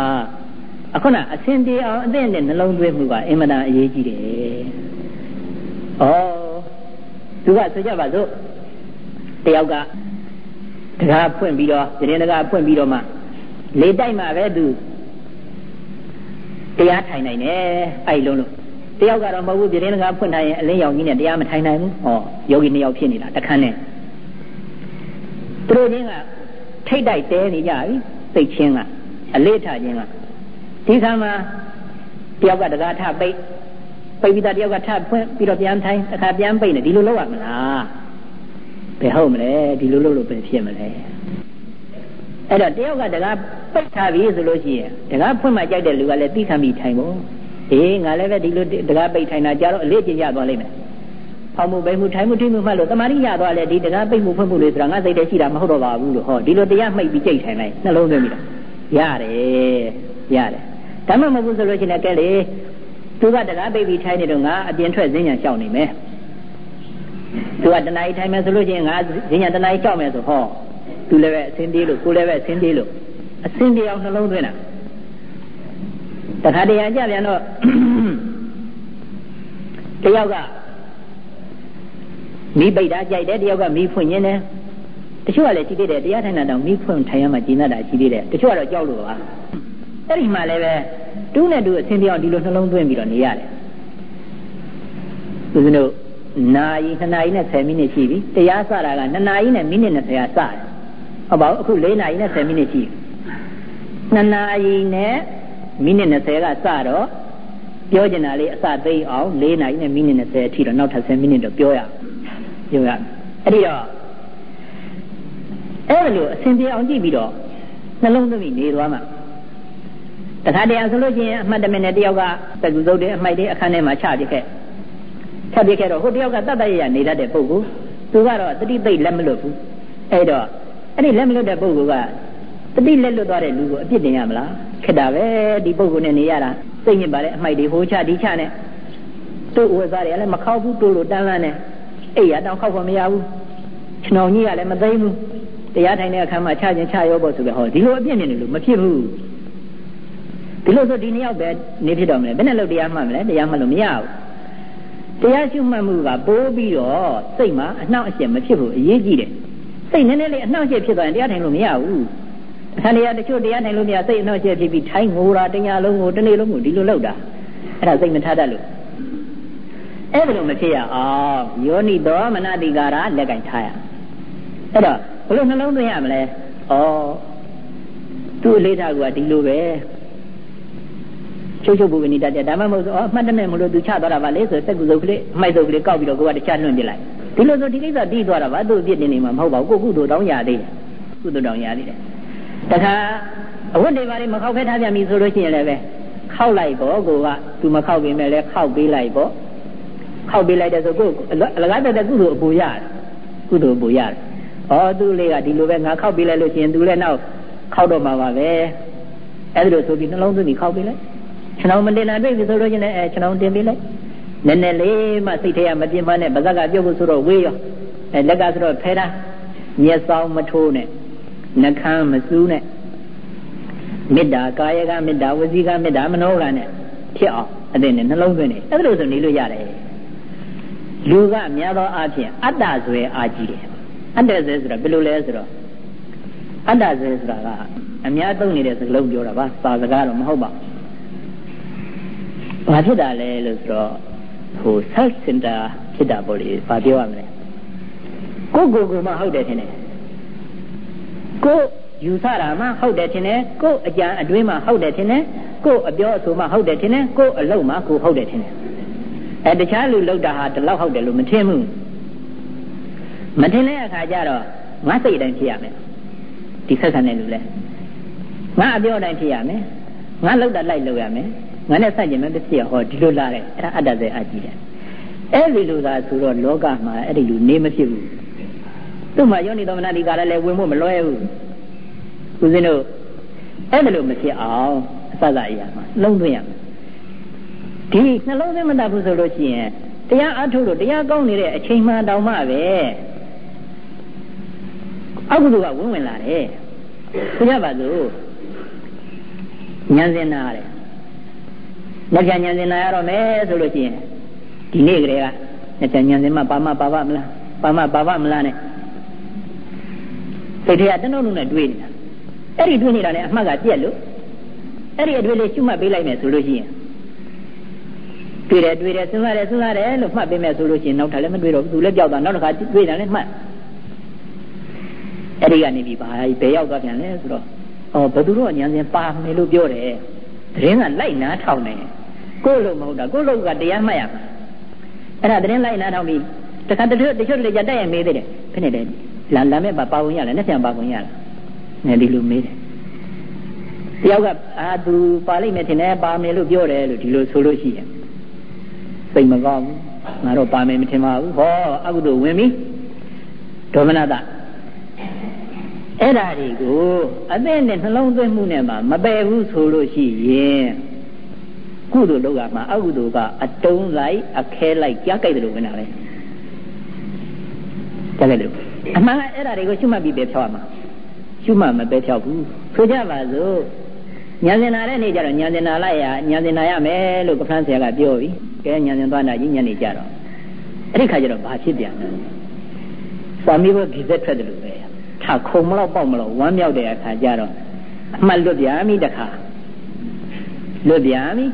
အခုနအစင်ပြေအောင်အသင့်နဲ့နှလုံးသွင်းမှုကအင်မတန်အရေးကြီးတယ် ဩသူကဆိုကြပါစို့တယောက်ကတကားဖွင့်ပြီးတော့တရင်တကားဖွင့်ပြီးတော့မှလေတိုက်မှပဲသူတရားထိုင်နိုင်တယ်အဲ့လုံးလို့တတယောက်ကတော့မဟုတ်ဘူးပြတင်းကဖွင့်ထားရင်အလင်းရောင်ကြီးနဲ့တရားမထိုင်နိုင်ဘူးဟောယောဂီနှစ်ယောက်ဖြစ်နေတာတခန်းနဲ့သူတို့ချင်းကထိတ်တိုက်တဲနေကြပြီစိတ်ချင်းကအလေးထားခြင်းကဒီခါမှာတယောက်ကတကားထပိတ် ပိတ်ပြီးသားတယောက်ကထဖွင့်ပြီးတော့ပြန်ထိုင်တစ်ခါပြန်ပိတ်နေဒီလိုလုပ်ရမလားဘယ်ဟုတ်မလဲဒီလိုလုပ်လို့ပဲဖြစ်မလဲအဲ့တော့တယောက်ကတကားပိတ်ထားပြီဆိုလို့ရှိရင်တကားဖွင့်မှကြိုက်တဲ့လူကလည်းသိခံပြီးထိုင်ဖို့အေးငါလည်းပဲဒီလိုတကားပိတ်ထိုင်တာကြတော့အလေးကျရသွားလိမ့်မယ်ဖောက်မှုပိတ်မှုထိုင်မှုထိမှုမှတ်လို့တမာတိရသွားလဲဒီတကားပိတ်မှုဖွင့်မှုလေးဆိုတာငါစိတ်ထဲရှိတာမဟုတ်တော့ပါဘူးလို့ဟောဒီလိုတရားမှိတ်ပြီးကြိတ်ထိုင်လိုက်နှလုံးသွင်းပြီးတော့ရတယ်ရတယ်ဒါမှမဟုတ်ဘူးဆိုလို့ရှိရင်ကဲလေ သူကတကားပိတ်ပြီးထိုင်နေတော့ငါအပြင်ထွက်ဈဉ္ညာလျှောက်နေမယ်သူကတဏှာကြီးထိုင်မယ်ဆိုလို့ရှိရင်ငါဈဉ္ညာတဏှာကြီးလျှောက်မယ်ဆိုဟောသူလည်းပဲအစင်းသေးလို့ကိုလည်းပဲအစင်းသေးလို့အစင်းတရားနှလုံးသွင်းတာတခါတရံကြပြန်တော့တယောက်ကမိပိတ်တာကြိုက်တယ်တယောက်ကမိဖွင့်ရင်းတယ်တချို့ကလည်းရှိသေးတယ်တရားထိုင်တာတောင်မိဖွင့်ထိုင်ရမှကျင်းတာရှိသေးတယ်တချို့ကတော့ကြောက်လို့ပါအဲ့ဒီမှာလည်းပဲ တူးနဲ့တူအဆင်ပြေအောင်ဒီလိုနှလုံးသွင်းပြီးတော့နေရတယ်ဦးဇင်းတို့နာရီ2နာရီနဲ့10မိနစ်ရှိပြီတရားစတာက2နာရီနဲ့မိနစ်20ကစတယ်ဟုတ်ပါဘူးအခု4နာရီနဲ့10မိနစ်ရှိပြီ2နာရီနဲ့မိနစ်20ကစတော့ပြောကျင်တာလေးအစသိအောင်4နာရီနဲ့မိနစ်20အထိတော့နောက်ထပ်10မိနစ်တော့ပြောရပြောရအဲ့ဒီတော့အဲ့လိုအစဉ်ပြေအောင်ကြည့်ပြီးတော့နှလုံးသွင်းပြီးနေသွားမှာ တခါတည်းဆိုလို့ရှိရင်အမှတ်တမင်နဲ့တယောက်ကသက္ကုသုတ်တွေအမှိုက်တွေအခန်းထဲမှာချပြခဲ့ချပြခဲ့တော့ဟိုတယောက်ကတတ်တရရနေတတ်တဲ့ပုဂ္ဂိုလ်သူကတော့တတိသိလက်မလွတ်ဘူးအဲ့တော့အဲ့ဒီလက်မလွတ်တဲ့ပုဂ္ဂိုလ်ကတတိလက်လွတ်သွားတဲ့လူကိုအပြစ်တင်ရမလားခက်တာပဲဒီပုဂ္ဂိုလ်နဲ့နေရတာစိတ်ညစ်ပါလေအမှိုက်တွေဟိုချဒီချနဲ့သူ့ဝဇ္ဇာတွေလည်းမခောက်ဘူးတို့လိုတန်းလန်းနဲ့အိယာတောင်ခောက်ဖို့မရဘူးခြေနှောင်ကြီးကလည်းမသိဘူးတရားထိုင်တဲ့အခါမှာချခြင်းချရောဖို့ဆိုပြီးဟောဒီလိုအပြစ်မြင်နေလို့မဖြစ်ဘူး ဒီလိုဆိုဒီနှစ်ယောက်ပဲနေဖြစ်တော့မလဲဘယ်နဲ့လို့တရားမှတ်မလဲတရားမှတ်လို့မရဘူးတရားရှုမှတ်မှုကပိုးပြီးတော့စိတ်မှာအနှောင့်အယှက်မဖြစ်ဘူးအရေးကြီးတယ်စိတ်နည်းနည်းလေးအနှောင့်အယှက်ဖြစ်သွားရင်တရားထိုင်လို့မရဘူးအခါတည်းတချို့တရားထိုင်လို့မရစိတ်အနှောင့်အယှက်ဖြစ်ပြီးထိုင်ငိုတာတရားလုံးကိုတနေ့လုံးကိုဒီလိုလောက်တာအဲ့ဒါစိတ်မထားတတ်လို့အဲ့ဒါလိုမဖြစ်ရအောင်ယောနိသောမနတိကာရလက်ကင်ထားရအဲ့တော့ဘယ်လိုနှလုံးသွင်းရမလဲဩသူ့အလေးထားကဒီလိုပဲ ချုပ်ချုပ်ပုဂ္ဂနိတတ်တဲ့ဒါမှမဟုတ်ဆိုအော်မှတ်တယ်မလို့သူချသွားတာပါလေဆိုတက်ကူစုပ်ကလေးအမိုက်စုပ်ကလေးကောက်ပြီးတော့ကိုကတခြားလွှင့်ပြလိုက်ဒီလိုဆိုဒီကိစ္စတီးသွားတာပါသူ့အပြစ်တင်နေမှာမဟုတ်ပါဘူးကိုကုသိုလ်တောင်းရသေးတယ်ကုသိုလ်တောင်းရသေးတယ်တခါအဝတ်တွေပါလေမခောက်ခဲထားပြန်ပြီဆိုလို့ရှိရင်လည်းပဲခောက်လိုက်ပေါ့ကိုကသူမခောက်ပြင်မဲ့လည်းခောက်ပေးလိုက်ပေါ့ခောက်ပေးလိုက်တဲ့ဆိုကိုအလကားတဲ့ကုသိုလ်အပူရတယ်ကုသိုလ်အပူရတယ်ဩသူ့လေးကဒီလိုပဲငါခောက်ပေးလိုက်လို့ရှိရင်သူလည်းနောက်ခောက်တော့မှာပါပဲအဲ့ဒါလို့ဆိုပြီးနှလုံးသွင်းပြီးခောက်ပေးလိုက် ကျွန်တော်မတင်တာတွေ့ပြီဆိုလို့ချင်းလည်းအဲကျွန်တော်တင်ပေးလိုက်နည်းနည်းလေးမှစိတ်ထဲကမပြင်းမနဲ့ပါဇက်ကပြုတ်ဖို့ဆိုတော့ဝေးရောအဲလက်ကဆိုတော့ဖဲတာမျက်စောင်းမထိုးနဲ့နှကမ်းမစူးနဲ့မေတ္တာကာယကမေတ္တာဝစီကမေတ္တာမနောကနဲ့ဖြစ်အောင်အတဲ့နဲ့နှလုံးသွင်းနေအဲ့ဒါလို့ဆိုနေလို့ရတယ်လူကများသောအားဖြင့်အတ္တဇွဲအာကြီးတယ်အတ္တဇွဲဆိုတာဘယ်လိုလဲဆိုတော့အတ္တဇွဲဆိုတာကအများသုံးနေတဲ့စကားလုံးပြောတာပါစာစကားတော့မဟုတ်ပါဘူး ဘာဖြစ်တာလဲလို့ဆိုတော့ဟို self center ဖြစ်တာပေါ့လေဘာပြောရမလဲကိုကိုကိုမှဟုတ်တယ်ထင်တယ်ကိုယူဆတာမှဟုတ်တယ်ထင်တယ်ကိုအကြံအတွင်းမှဟုတ်တယ်ထင်တယ်ကိုအပြောအဆိုမှဟုတ်တယ်ထင်တယ်ကိုအလုပ်မှကိုဟုတ်တယ်ထင်တယ်အဲတခြားလူလောက်တာဟာဒီလောက်ဟုတ်တယ်လို့မထင်ဘူးမထင်တဲ့အခါကျတော့ငါစိတ်တိုင်းဖြစ်ရမယ်ဒီဆက်ဆံတဲ့လူလဲငါအပြောတိုင်းဖြစ်ရမယ်ငါလောက်တာလိုက်လုပ်ရမယ် ငါနဲ့ဆက်ကျင်မဲ့ဖြစ်ရဟောဒီလိုလာတယ်အဲ့ဒါအတ္တစေအကြည့်တယ်အဲ့ဒီလိုသာဆိုတော့လောကမှာအဲ့ဒီလူနေမဖြစ်ဘူးသူ့မှာယောနိသမနာဒီကာလည်းဝင်ဖို့မလွဲဘူးဦးဇင်းတို့အဲ့ဒါလိုမဖြစ်အောင်အစစအရာမှာလုံးသွင်းရမယ်ဒီနှလုံးသွင်းမတတ်ဘူးဆိုလို့ရှိရင်တရားအထုတ်လို့တရားကောင်းနေတဲ့အချိန်မှတောင်မှပဲအကုသိုလ်ကဝင်ဝင်လာတယ်ဆိုကြပါစို့ဉာဏ်စင်နာရတယ် လက်ချဉာဏ်စင်လာရတော့မယ်ဆိုလို့ရှိရင်ဒီနေ့ကလေးကလက်ချဉာဏ်စင်မှပါမပါပါမလားပါမပါပါမလားနဲ့စိတ်ထဲကတနှုတ်လုံးနဲ့တွေးနေတာအဲ့ဒီတွေးနေတာနဲ့အမှတ်ကပြက်လို့အဲ့ဒီအတွေ့လေးရှုမှတ်ပေးလိုက်မယ်ဆိုလို့ရှိရင်တွေ့တယ်တွေ့တယ်စဉ်းစားတယ်စဉ်းစားတယ်လို့မှတ်ပေးမယ်ဆိုလို့ရှိရင်နောက်ထပ်လည်းမတွေ့တော့ဘူးသူလည်းကြောက်တာနောက်တစ်ခါတွေ့တယ်လည်းမှတ်အဲ့ဒီကနေပြီးဘာဘယ်ရောက်သွားပြန်လဲဆိုတော့အော်ဘယ်သူတော့ညာစဉ်ပါမယ်လို့ပြောတယ်သတင်းကလိုက်နားထောင်နေ ကိုယ်လို့မဟုတ်တာကိုယ်လို့ကတရားမှတ်ရမှာအဲ့ဒါသတင်းလိုက်နားထောင်ပြီးတခါတချို့တချို့လည်းကြတက်ရမေးသေးတယ်ဘယ်နဲ့လဲလာလာမဲ့ပါပါဝင်ရလားနဲ့ပြန်ပါဝင်ရလားနဲ့ဒီလိုမေးတယ်တယောက်ကအာသူပါလိမ့်မယ်ထင်တယ်ပါမယ်လို့ပြောတယ်လို့ဒီလိုဆိုလို့ရှိရင်စိတ်မကောင်းဘူးငါတော့ပါမယ်မထင်ပါဘူးဟောအကုသိုလ်ဝင်ပြီဒေါမနတအဲ့ဓာတွေကိုအသင့်နဲ့နှလုံးသွင်းမှုနဲ့မှမပယ်ဘူးဆိုလို့ရှိရင် ကုသိုလ်လုပ်ရမှာအကုသိုလ်ကအတုံးလိုက်အခဲလိုက်ကြားကြိုက်တယ်လို့ဝင်တာပဲကြားကြိုက်တယ်အမှန်အဲ့ဓာတွေကိုရှုမှတ်ပြီးပဲဖြောက်ရမှာရှုမှတ်မပဲဖြောက်ဘူးဆိုကြပါစို့ညာစင်နာတဲ့နေ့ကျတော့ညာစင်နာလိုက်ရညာစင်နာရမယ်လို့ကဖန်းဆရာကပြောပြီကဲညာစင်သွားတာကြီးညနေကြတော့အဲ့ဒီခါကျတော့ဘာဖြစ်ပြန်လဲသာမီးဘုဒီသက်ထွက်တယ်လို့ပဲထခုံမလို့ပေါက်မလို့ဝမ်းမြောက်တဲ့အခါကျတော့အမှတ်လွတ်ပြန်ပြီတခါလွတ်ပြန်ပြီ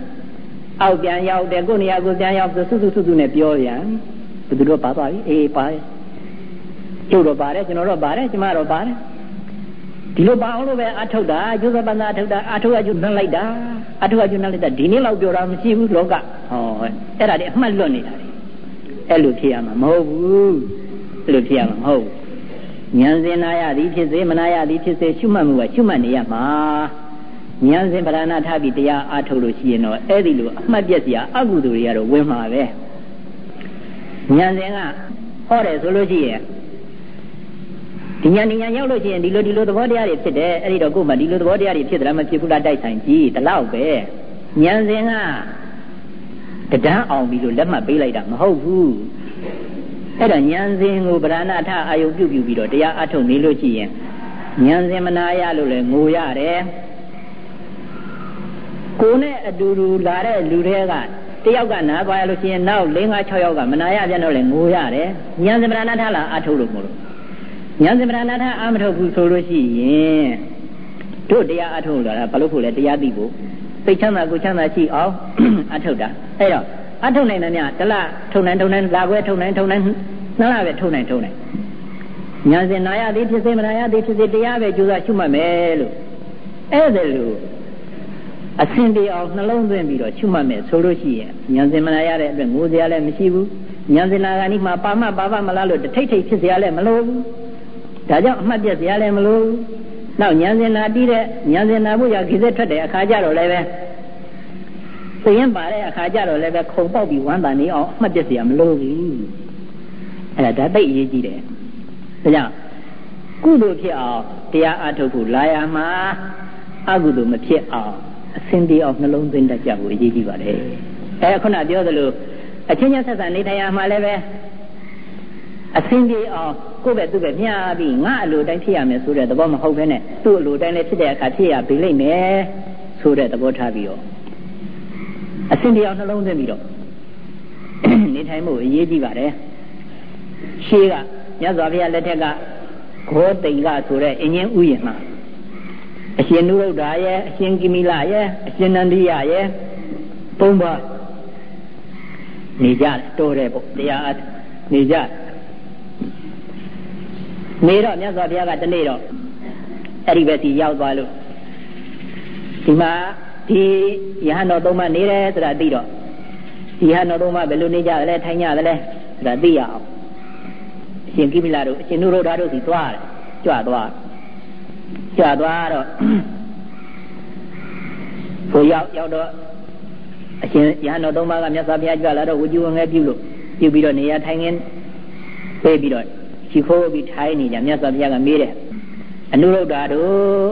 အောက်ပြန်ရောက်တယ်ကိုယ်နေရာကိုပြန်ရောက်ဆိုစုစုစုစုနဲ့ပြောပြန်ဘယ်သူတော့ပါသွားပြီအေးပါတယ်ကျုပ်တော့ပါတယ်ကျွန်တော်တော့ပါတယ်ကျမတော့ပါတယ်ဒီလိုပါအောင်လို့ပဲအထုတ်တာကျိုးစပန္နာအထုတ်တာအထုတ်အကျုနှက်လိုက်တာအထုတ်အကျုနှက်လိုက်တာဒီနေ့လောက်ပြောတာမရှိဘူးလောကဟောအဲ့ဒါတွေအမှတ်လွတ်နေတာလေအဲ့လိုဖြစ်ရမှာမဟုတ်ဘူးအဲ့လိုဖြစ်ရမှာမဟုတ်ဉာဏ်စင်နာရသည်ဖြစ်စေမနာရသည်ဖြစ်စေရှုမှတ်မှုကရှုမှတ်နေရမှာ ဉာဏ်စင်ပရဏထပြီးတရားအထုတ်လို့ရှိရင်တော့အဲ့ဒီလိုအမှတ်ပြက်စရာအကုသိုလ်တွေကတော့ဝင်မှာပဲဉာဏ်စင်ကဟောတယ်ဆိုလို့ရှိရင်ဒီညာဉာဏ်ရောက်လို့ရှိရင်ဒီလိုဒီလိုသဘောတရားတွေဖြစ်တယ်အဲ့ဒီတော့ကိုယ်မှဒီလိုသဘောတရားတွေဖြစ်တယ်မဖြစ်ဘူးလားတိုက်ဆိုင်ကြည့်ဒီလောက်ပဲဉာဏ်စဉ်ကတဒန်းအောင်ပြီးလို့လက်မှတ်ပေးလိုက်တာမဟုတ်ဘူးအဲ့တော့ဉာဏ်စဉ်ကိုဗရဏထအာယုပြုတ်ပြုပြီးတော့တရားအထုတ်နေလို့ရှိရင်ဉာဏ်စဉ်မနာရလို့လည်းငိုရတယ် ကိုယ်နဲ့အတူတူလာတဲ့လူတွေကတယောက်ကနားသွားရလို့ရှိရင်နောက်၄၅6ယောက်ကမနာရပြန်တော့လည်းငိုရတယ်ဉာဏ်စဉ်ဗရဏထလာအထုတ်လို့မလို့ဉာဏ်စင်ပရဏထအာမထုတ်ဘူးဆိုလို့ရှိရင်တို့တရားအထုတ်လာတာဘာလို့ဖို့လဲတရားသိဖို့စိတ်ချမ်းသာကိုချမ်းသာရှိအောင်အထုတ်တာအဲ့တော့အထုတ်နိုင်တယ်များတလထုံနိုင်ထုံနိုင်လာခွဲထုံနိုင်ထုံနိုင်နှစ်လပဲထုံနိုင်ထုံနိုင်ဉာဏ်စင်နာရသည်ဖြစ်စေမနာရသည်ဖြစ်စေတရားပဲကြိုးစားရှုမှတ်မယ်လို့အဲ့ဒါလို့ အစင်ပြေအောင်နှလုံးသွင်းပြီးတော့ရှုမှတ်မယ်ဆိုလို့ရှိရင်ဉာဏ်စင်မနာရတဲ့အတွက်ငိုစရာလည်းမရှိဘူးဉာဏ်စင်နာကနိမှာပါမပါပမလားလို့ထိတ်ထိတ်ဖြစ်စရာလည်းမလိုဘူးဒါကြောင့်အမှတ်ပြစရာလည်းမလိုဘူးနောက်ဉာဏ်စင်နာပြီးတဲ့ဉာဏ်စင်နာဖို့ရခိစက်ထွက်တဲ့အခါကျတော့လည်းပဲသိရင်ပါတဲ့အခါကျတော့လည်းပဲခုံပေါက်ပြီးဝမ်းသာနေအောင်အမှတ်ပြစရာမလိုဘူးအဲ့ဒါဒါသိအရေးကြီးတယ်ဒါကြောင့်ကုသိုလ်ဖြစ်အောင်တရားအထုတ်ဖို့လာရမှာအကုသိုလ်မဖြစ်အောင် အစင်ပြေအောင်နှလုံးသွင်းတတ်ကြဖို့အရေးကြီးပါတယ်အဲခုနပြောသလိုအချင်းချင်းဆက်ဆံနေထိုင်ရမှာလည်းပဲအစင်ပြေအောင်ကိုယ့်ပဲသူ့ပဲမျှပြီးငါအလိုတိုင်းဖြစ်ရမယ်ဆိုတဲ့သဘောမဟုတ်ဘဲနဲ့သူ့အလိုတိုင်းလည်းဖြစ်တဲ့အခါဖြစ်ရပြီလိမ့်မယ်ဆိုတဲ့သဘောထားပြီးတော့အစင်ပြေအောင်နှလုံးသွင်းပြီးတော့နေထိုင်မှုအရေးကြီးပါတယ်ရှေးကမြတ်စွာဘုရားလက်ထက်ကဂောတိန်ကဆိုတဲ့အင်းချင်းဥယျာဉ်မှာ အရှင်နုရုဒ္ဓရဲ့အရှင်ကိမိလရဲ့အရှင်နန္ဒီယရဲ့သုံးပါးနေကြတော်တယ်ပေါ့တရားနေကြနေတော့မြတ်စွာဘုရားကတနေ့တော့အဲ့ဒီဘက်စီရောက်သွားလို့ဒီမှာဒီယဟန်တော်သုံးပါနေတယ်ဆိုတာသိတော့ဒီယဟန်တော်သုံးပါဘယ်လိုနေကြသလဲထိုင်ကြသလဲဆိုတာသိရအောင်အရှင်ကိမိလာတို့အရှင်နုရောဓာတို့စီသွားတယ်ကြွသွား ကြွသွားတော့ဘုရားရောက်တော့အရှင်ယဟန်တော်သုံးပါးကမြတ်စွာဘုရားကြွလာတော့ဝကြည်ဝငယ်ပြုလို့ပြုပြီးတော့နေရာထိုင်ခင်းပေးပြီးတော့ရှိခိုးပြီးထိုင်နေကြမြတ်စွာဘုရားကမေးတယ်အနုရုဒ္ဓတို့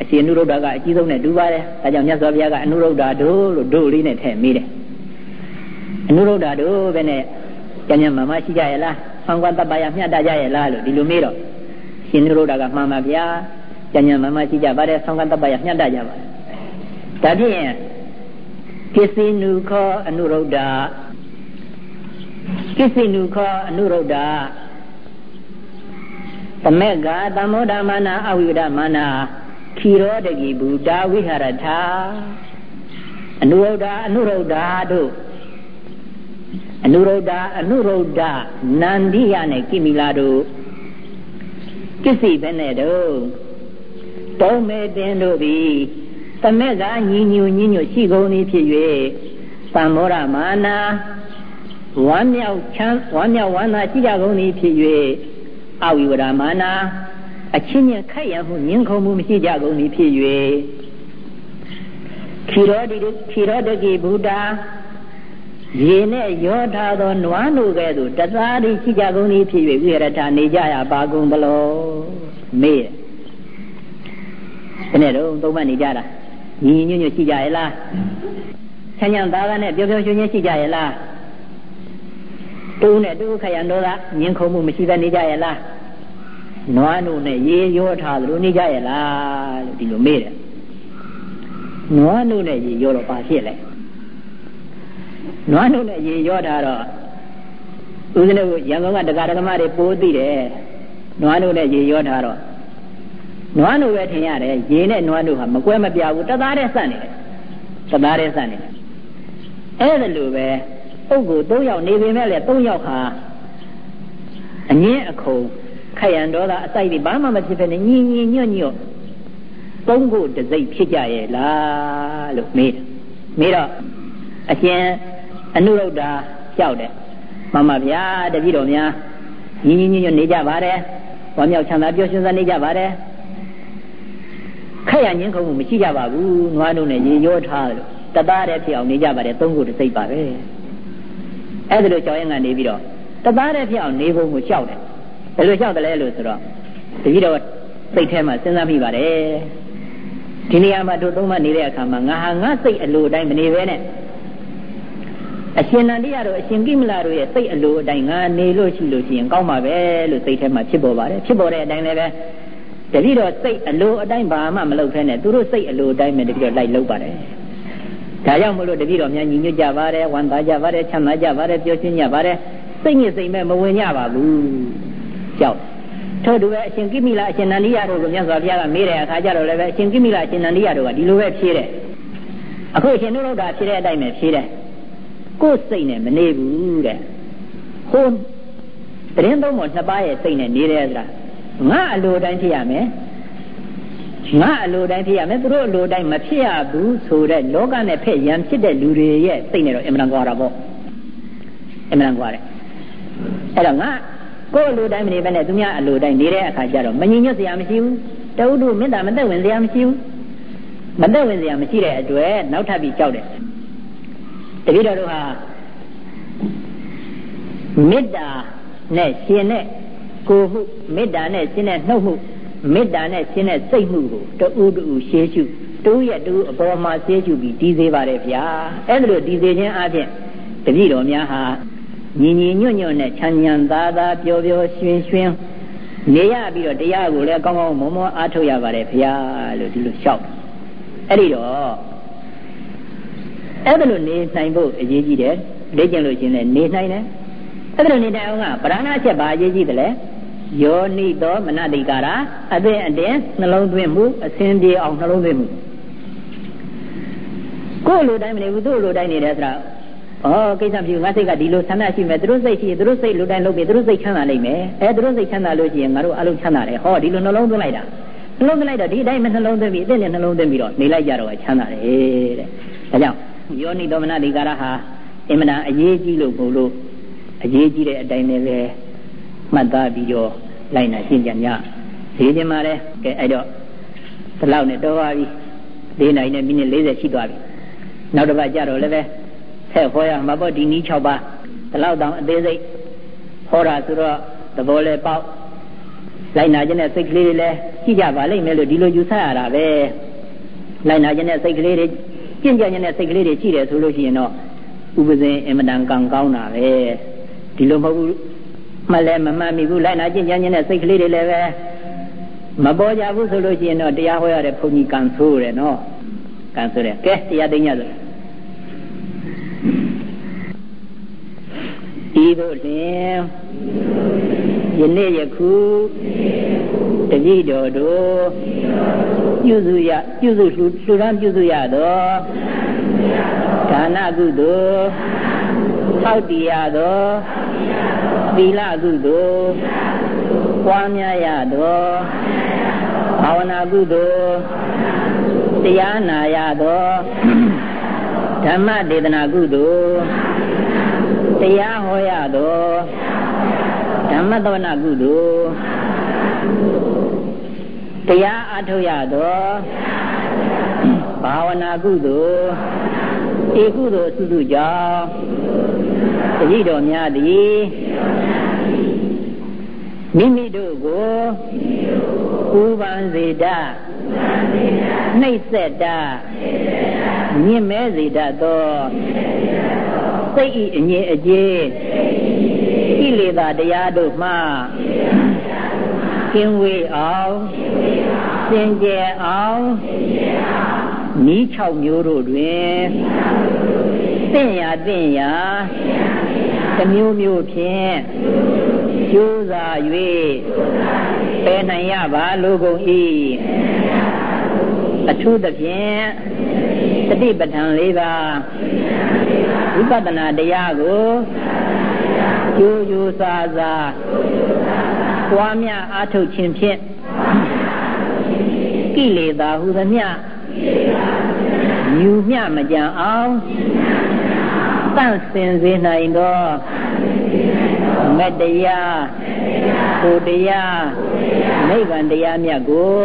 အရှင်အနုရုဒ္ဓကအကြီးဆုံးနဲ့တူပါတယ်ဒါကြောင့်မြတ်စွာဘုရားကအနုရုဒ္ဓတို့လို့တို့လေးနဲ့ထည့်မေးတယ်အနုရုဒ္ဓတို့ပဲနဲ့ကျန်ကျန်မမရှိကြရဲ့လားဆောင်းကွာတပ္ပယမျှတကြရဲ့လားလို့ဒီလိုမေးတော့ရှင်နုရုဒ္ဓကမှန်ပါဗျာ ကျန်ကျန်မမရှိကြပါတယ်ဆောင်းကွာတပ္ပယမျှတကြပါတယ်ဒါဖြင့်ကိစ္စနုခောအနုရုဒ္ဓကိစ္စနုခောအနုရုဒ္ဓသမက်ကသမောဓမာနာအဝိဒမာနာခီရောတကိဘူတာဝိဟရထာအနုရုဒ္ဓအနုရုဒ္ဓတို့အနုရုဒ္ဓအနုရုဒ္ဓနန္ဒီယနဲ့ကိမိလာတို့ပစ္စည်းပဲနဲ့တို့ တုံးမဲတင်တို့သည်သမက်ကညီညူညီညွတ်ရှိကုန်သည်ဖြစ်၍သံမောရမာနာဝမ်းမြောက်ချမ်းဝမ်းမြောက်ဝမ်းသာရှိကြကုန်သည်ဖြစ်၍အဝိဝရမာနာအချင်းချင်းခိုက်ရမှုညှင်းခုံမှုမရှိကြကုန်သည်ဖြစ်၍ခီရောဒီခီရောတကိဗုဒ္ဓရေနဲ့ရောထားသောနွားတို့ကဲ့သို့တသားသည်ရှိကြကုန်သည်ဖြစ်၍ဝိရထနေကြရပါကုန်သလောမေး တယ်ဘယ်နဲ့တော့သုံးမနေကြတာညီညွတ်ညွတ်ရှိကြရဲ့လားဆန်းချမ်းသားသားနဲ့ပျော်ပျော်ရွှင်ရွှင်ရှိကြရဲ့လားတူနဲ့တူခရံတော်ကညင်ခုံမှုမရှိဘဲနေကြရဲ့လားနွားတို့နဲ့ရေရောထားသလိုနေကြရဲ့လားလို့ဒီလိုမေးတယ်နွားတို့နဲ့ရေရောတော့ပါဖြစ်လဲနွားတို့နဲ့ရေရောထားတော့ဦးဇင်းတို့ရန်ကုန်ကတရားဓမ္မတွေပိုးသိတယ်နွားတို့နဲ့ရေရောထားတော့ နွားတို့ပဲထင်ရတယ်ရေနဲ့နွားတို့ဟာမကွဲမပြားဘူးတသားတည်းစက်နေတယ်တသားတည်းစက်နေတယ်အဲ့ဒါလိုပဲပုဂ္ဂိုလ်၃ယောက်နေပေမဲ့လည်း၃ယောက်ဟာအငင်းအခုံခယံဒေါသအစိုက်တွေဘာမှမဖြစ်ဘဲနဲ့ညင်ညင်ညွတ်ညွတ်သုံးခုတစိတ်ဖြစ်ကြရဲ့လားလို့မေးတယ်မေးတော့အရှင်အနုရုဒ္ဓလျှောက်တယ်မှန်ပါဗျာတပည့်တော်များညင်ညင်ညွတ်ညွတ်နေကြပါတယ်ဝမ်းမြောက်ချမ်းသာပျော်ရွှင်စွာနေကြပါတယ် ခက်ရညင်းခုံမှုမရှိကြပါဘူးနွားတို့နဲ့ရေရောထားလို့တသားတည်းဖြစ်အောင်နေကြပါတယ်သုံးခုတစိတ်ပါပဲအဲ့ဒါလိုကြောင်းရင်ကနေပြီးတော့တသားတည်းဖြစ်အောင်နေဖို့ကိုလျှောက်တယ်ဘယ်လိုလျှောက်တယ်လဲလို့ဆိုတော့တတိတော့စိတ်ထဲမှာစဉ်းစားမိပါတယ်ဒီနေရာမှာတို့သုံးမနေတဲ့အခါမှာငါဟာငါစိတ်အလိုအတိုင်းမနေဘဲနဲ့အရှင်နန္ဒီရတို့အရှင်ကိမလာတို့ရဲ့စိတ်အလိုအတိုင်းငါနေလို့ရှိလို့ရှိရင်ကောင်းပါပဲလို့စိတ်ထဲမှာဖြစ်ပေါ်ပါတယ်ဖြစ်ပေါ်တဲ့အတိုင်းလည်းပဲ တတိတော့စိတ်အလိုအတိုင်းဘာမှမလုပ်ဖဲနဲ့သူတို့စိတ်အလိုအတိုင်းပဲတတိတော့လိုက်လုပ်ပါတယ်ဒါကြောင့်မလို့တတိတော်များညီညွတ်ကြပါတယ်ဝမ်းသာကြပါတယ်ချမ်းသာကြပါတယ်ပျော်ရွှင်ကြပါတယ်စိတ်ညစ်စိတ်မဲ့မဝင်ကြပါဘူးကြောက်ထို့တူပဲအရှင်ကိမိလာအရှင်နန္ဒီယတို့ကိုမြတ်စွာဘုရားကမေးတဲ့အခါကျတော့လည်းပဲအရှင်ကိမိလာအရှင်နန္ဒီယတို့ကဒီလိုပဲဖြေတယ်အခုအရှင်နုရုဒ္ဓဖြေတဲ့အတိုင်းပဲဖြေတယ်ကိုယ်စိတ်နဲ့မနေဘူးတဲ့ဟိုတရင်သုံးပေါ်နှစ်ပါးရဲ့စိတ်နဲ့နေတယ်ဆိုတာ ငါအလိုတိုင်းဖြစ်ရမယ်ငါအလိုတိုင်းဖြစ်ရမယ်သူတို့အလိုတိုင်းမဖြစ်ရဘူးဆိုတဲ့လောကနဲ့ဖက်ရန်ဖြစ်တဲ့လူတွေရဲ့စိတ်နဲ့တော့အမှန်ကွာတာပေါ့အမှန်ကွာတယ်အဲ့တော့ငါကိုယ်အလိုတိုင်းမနေဘဲနဲ့သူများအလိုတိုင်းနေတဲ့အခါကျတော့မငြိညွတ်စရာမရှိဘူးတဝုဒ္ဓမေတ္တာမသက်ဝင်စရာမရှိဘူးမသက်ဝင်စရာမရှိတဲ့အတွက်နောက်ထပ်ပြီးကြောက်တယ်တတိတော်တို့ဟာမေတ္တာနဲ့ရှင်တဲ့ ကိုမှုမေတ္တာနဲ့ရှင်တဲ့နှုတ်မှုမေတ္တာနဲ့ရှင်တဲ့စိတ်မှုကိုတူတူရှေးရှုတူရဲ့တူအပေါ်မှာရှေးရှုပြီးတည်စေပါတယ်ဗျာအဲ့ဒါလိုတည်စေခြင်းအပြင်တပည့်တော်များဟာညီညီညွတ်ညွတ်နဲ့ချမ်းချမ်းသာသာပျော်ပျော်ရွှင်ရွှင်နေရပြီးတော့တရားကိုလည်းကောင်းကောင်းမွန်မွန်အားထုတ်ရပါတယ်ဗျာလို့ဒီလိုလျှောက်အဲ့ဒီတော့အဲ့ဒါလိုနေနိုင်ဖို့အရေးကြီးတယ်လေ့ကျင့်လို့ရှင်လည်းနေနိုင်တယ်အဲ့ဒါလိုနေနိုင်အောင်ကပရဏအချက်ပါအရေးကြီးတယ်လေ ယောနိသောမနတိကာရအသိအတင်းနှလုံးသွင်းမှုအစဉ်ပြေအောင်နှလုံးသွင်းမှုကိုယ်လိုတိုင်းမနေဘူးသူ့လိုတိုင်းနေတယ်ဆိုတာဩကိစ္စမရှိဘူးငါစိတ်ကဒီလိုဆန္ဒရှိမယ်သူတို့စိတ်ရှိရင်သူတို့စိတ်လိုတိုင်းလုပ်ပြီးသူတို့စိတ်ချမ်းသာနိုင်မယ်အဲသူတို့စိတ်ချမ်းသာလို့ရှိရင်ငါတို့အလုံးချမ်းသာတယ်ဟောဒီလိုနှလုံးသွင်းလိုက်တာနှလုံးသွင်းလိုက်တော့ဒီအတိုင်းမနှလုံးသွင်းပြီးအစ်နဲ့နှလုံးသွင်းပြီးတော့နေလိုက်ကြတော့ချမ်းသာတယ်တဲ့ဒါကြောင့်ယောနိသောမနတိကာရဟာအင်မတန်အရေးကြီးလို့ပို့လို့အရေးကြီးတဲ့အတိုင်းနဲ့ပဲ မှတ်သားပြီးတော့လိုက်နာရှင်းကြညဈေးတင်ပါတယ်ကဲအဲ့တော့ဒီလောက်နဲ့တော့ပါပြီ၄နိုင်နဲ့မိနစ်40ရှိသွားပြီနောက်တစ်ပတ်ကြတော့လည်းပဲဆက်ဟောရမှာပေါ့ဒီနီး6ပါးဒီလောက်တောင်အသေးစိတ်ဟောတာဆိုတော့သဘောလဲပေါက်လိုက်နာခြင်းနဲ့စိတ်ကလေးတွေလည်းရှိကြပါလိမ့်မယ်လို့ဒီလိုယူဆရတာပဲလိုက်နာခြင်းနဲ့စိတ်ကလေးတွေကျင့်ကြံခြင်းနဲ့စိတ်ကလေးတွေရှိတယ်ဆိုလို့ရှိရင်တော့ဥပဇင်အင်မတန်ကံကောင်းတာပဲဒီလိုမဟုတ်ဘူး မှလည်းမမှတ်မိဘူးလိုက်နာကျင့်ကြံခြင်းနဲ့စိတ်ကလေးတွေလည်းပဲမပေါ်ကြဘူးဆိုလို့ရှိရင်တော့တရားဟောရတဲ့ဘုန်းကြီးကံဆိုးတယ်နော်ကံဆိုးတယ်ကဲတရားသိညဆိုဤသို့လင်ယနေ့ယခုတတိတော်တို့ပြုစုရပြုစုလှူလှူဒန်းပြုစုရသောဒါနကုသိုလ် ထောက်တည်ရသောသီလကုသိုလ်ပွားများရသောဘာဝနာကုသိုလ်တရားနာရသောဓမ္မဒေသနာကုသိုလ်တရားဟောရသောဓမ္မသဝနာကုသိုလ်တရားအထုတ်ရသောဘာဝနာကုသိုလ်ဧကုသိုလ်စုစုကြောင့် တတိတော်များသည်မိမိတို့ကိုပူပန်စေတနှိပ်စက်တမြင့်မဲစေတတ်သောစိတ်ဤအငြိအကျေးကိလေသာတရားတို့မှကင်းဝေးအောင်စင်ကြယ်အောင်နီး6မျိုးတို့တွင်သင်ရာသင်ရာ တမျိုးမျိုးဖြင့်ကျိုးစား၍ပယ်နိုင်ရပါလိုကုန်၏အထူးသဖြင့်တတိပဋ္ဌာန်၄ပါးဝိပဿနာတရားကိုကျိုးကျိုးစားစားပွားများအားထုတ်ခြင်းဖြင့်ကိလေသာဟုသမျှမြူမျှမကြံအောင် တန့်စင်စေနိုင်သောမတရားကိုတရားနိဗ္ဗာန်တရားမြတ်ကို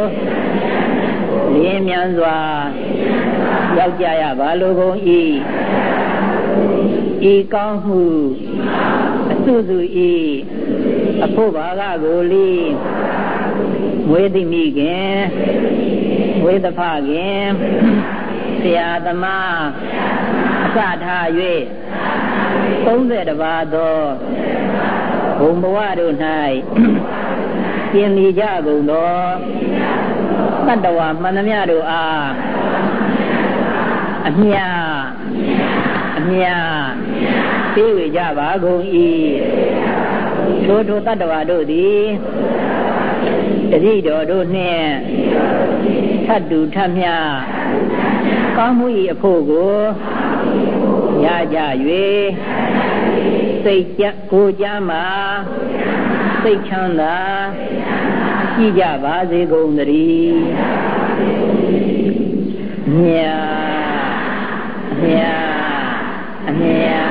လင်းမြန်စွာရောက်ကြရပါလိုကုန်၏ဤကောင်းမှုအစုစုဤအဖို့ဘာကကိုလီမွေးသိမိခင်ဝေသဖခင်ဆရာသမား အစထား၍30ပါးသောဘုံဘဝတို့၌ပြင်လီကြကုန်သောတတ္တဝါမှန်သမျှတို့အားအမြအမြပြေဝေကြပါကုန်၏ထိုထိုတတ္တဝါတို့သည်တတိတော်တို့နှင့်ထတ်တူထတ်မြကောင်းမှု၏အဖို့ကို ရကြ၍စိတ်ကြကိုကြမ်းမှာစိတ်ချမ်းသာကြည်ကြပါစေကုန်သတည်းမြာမြာအမြာ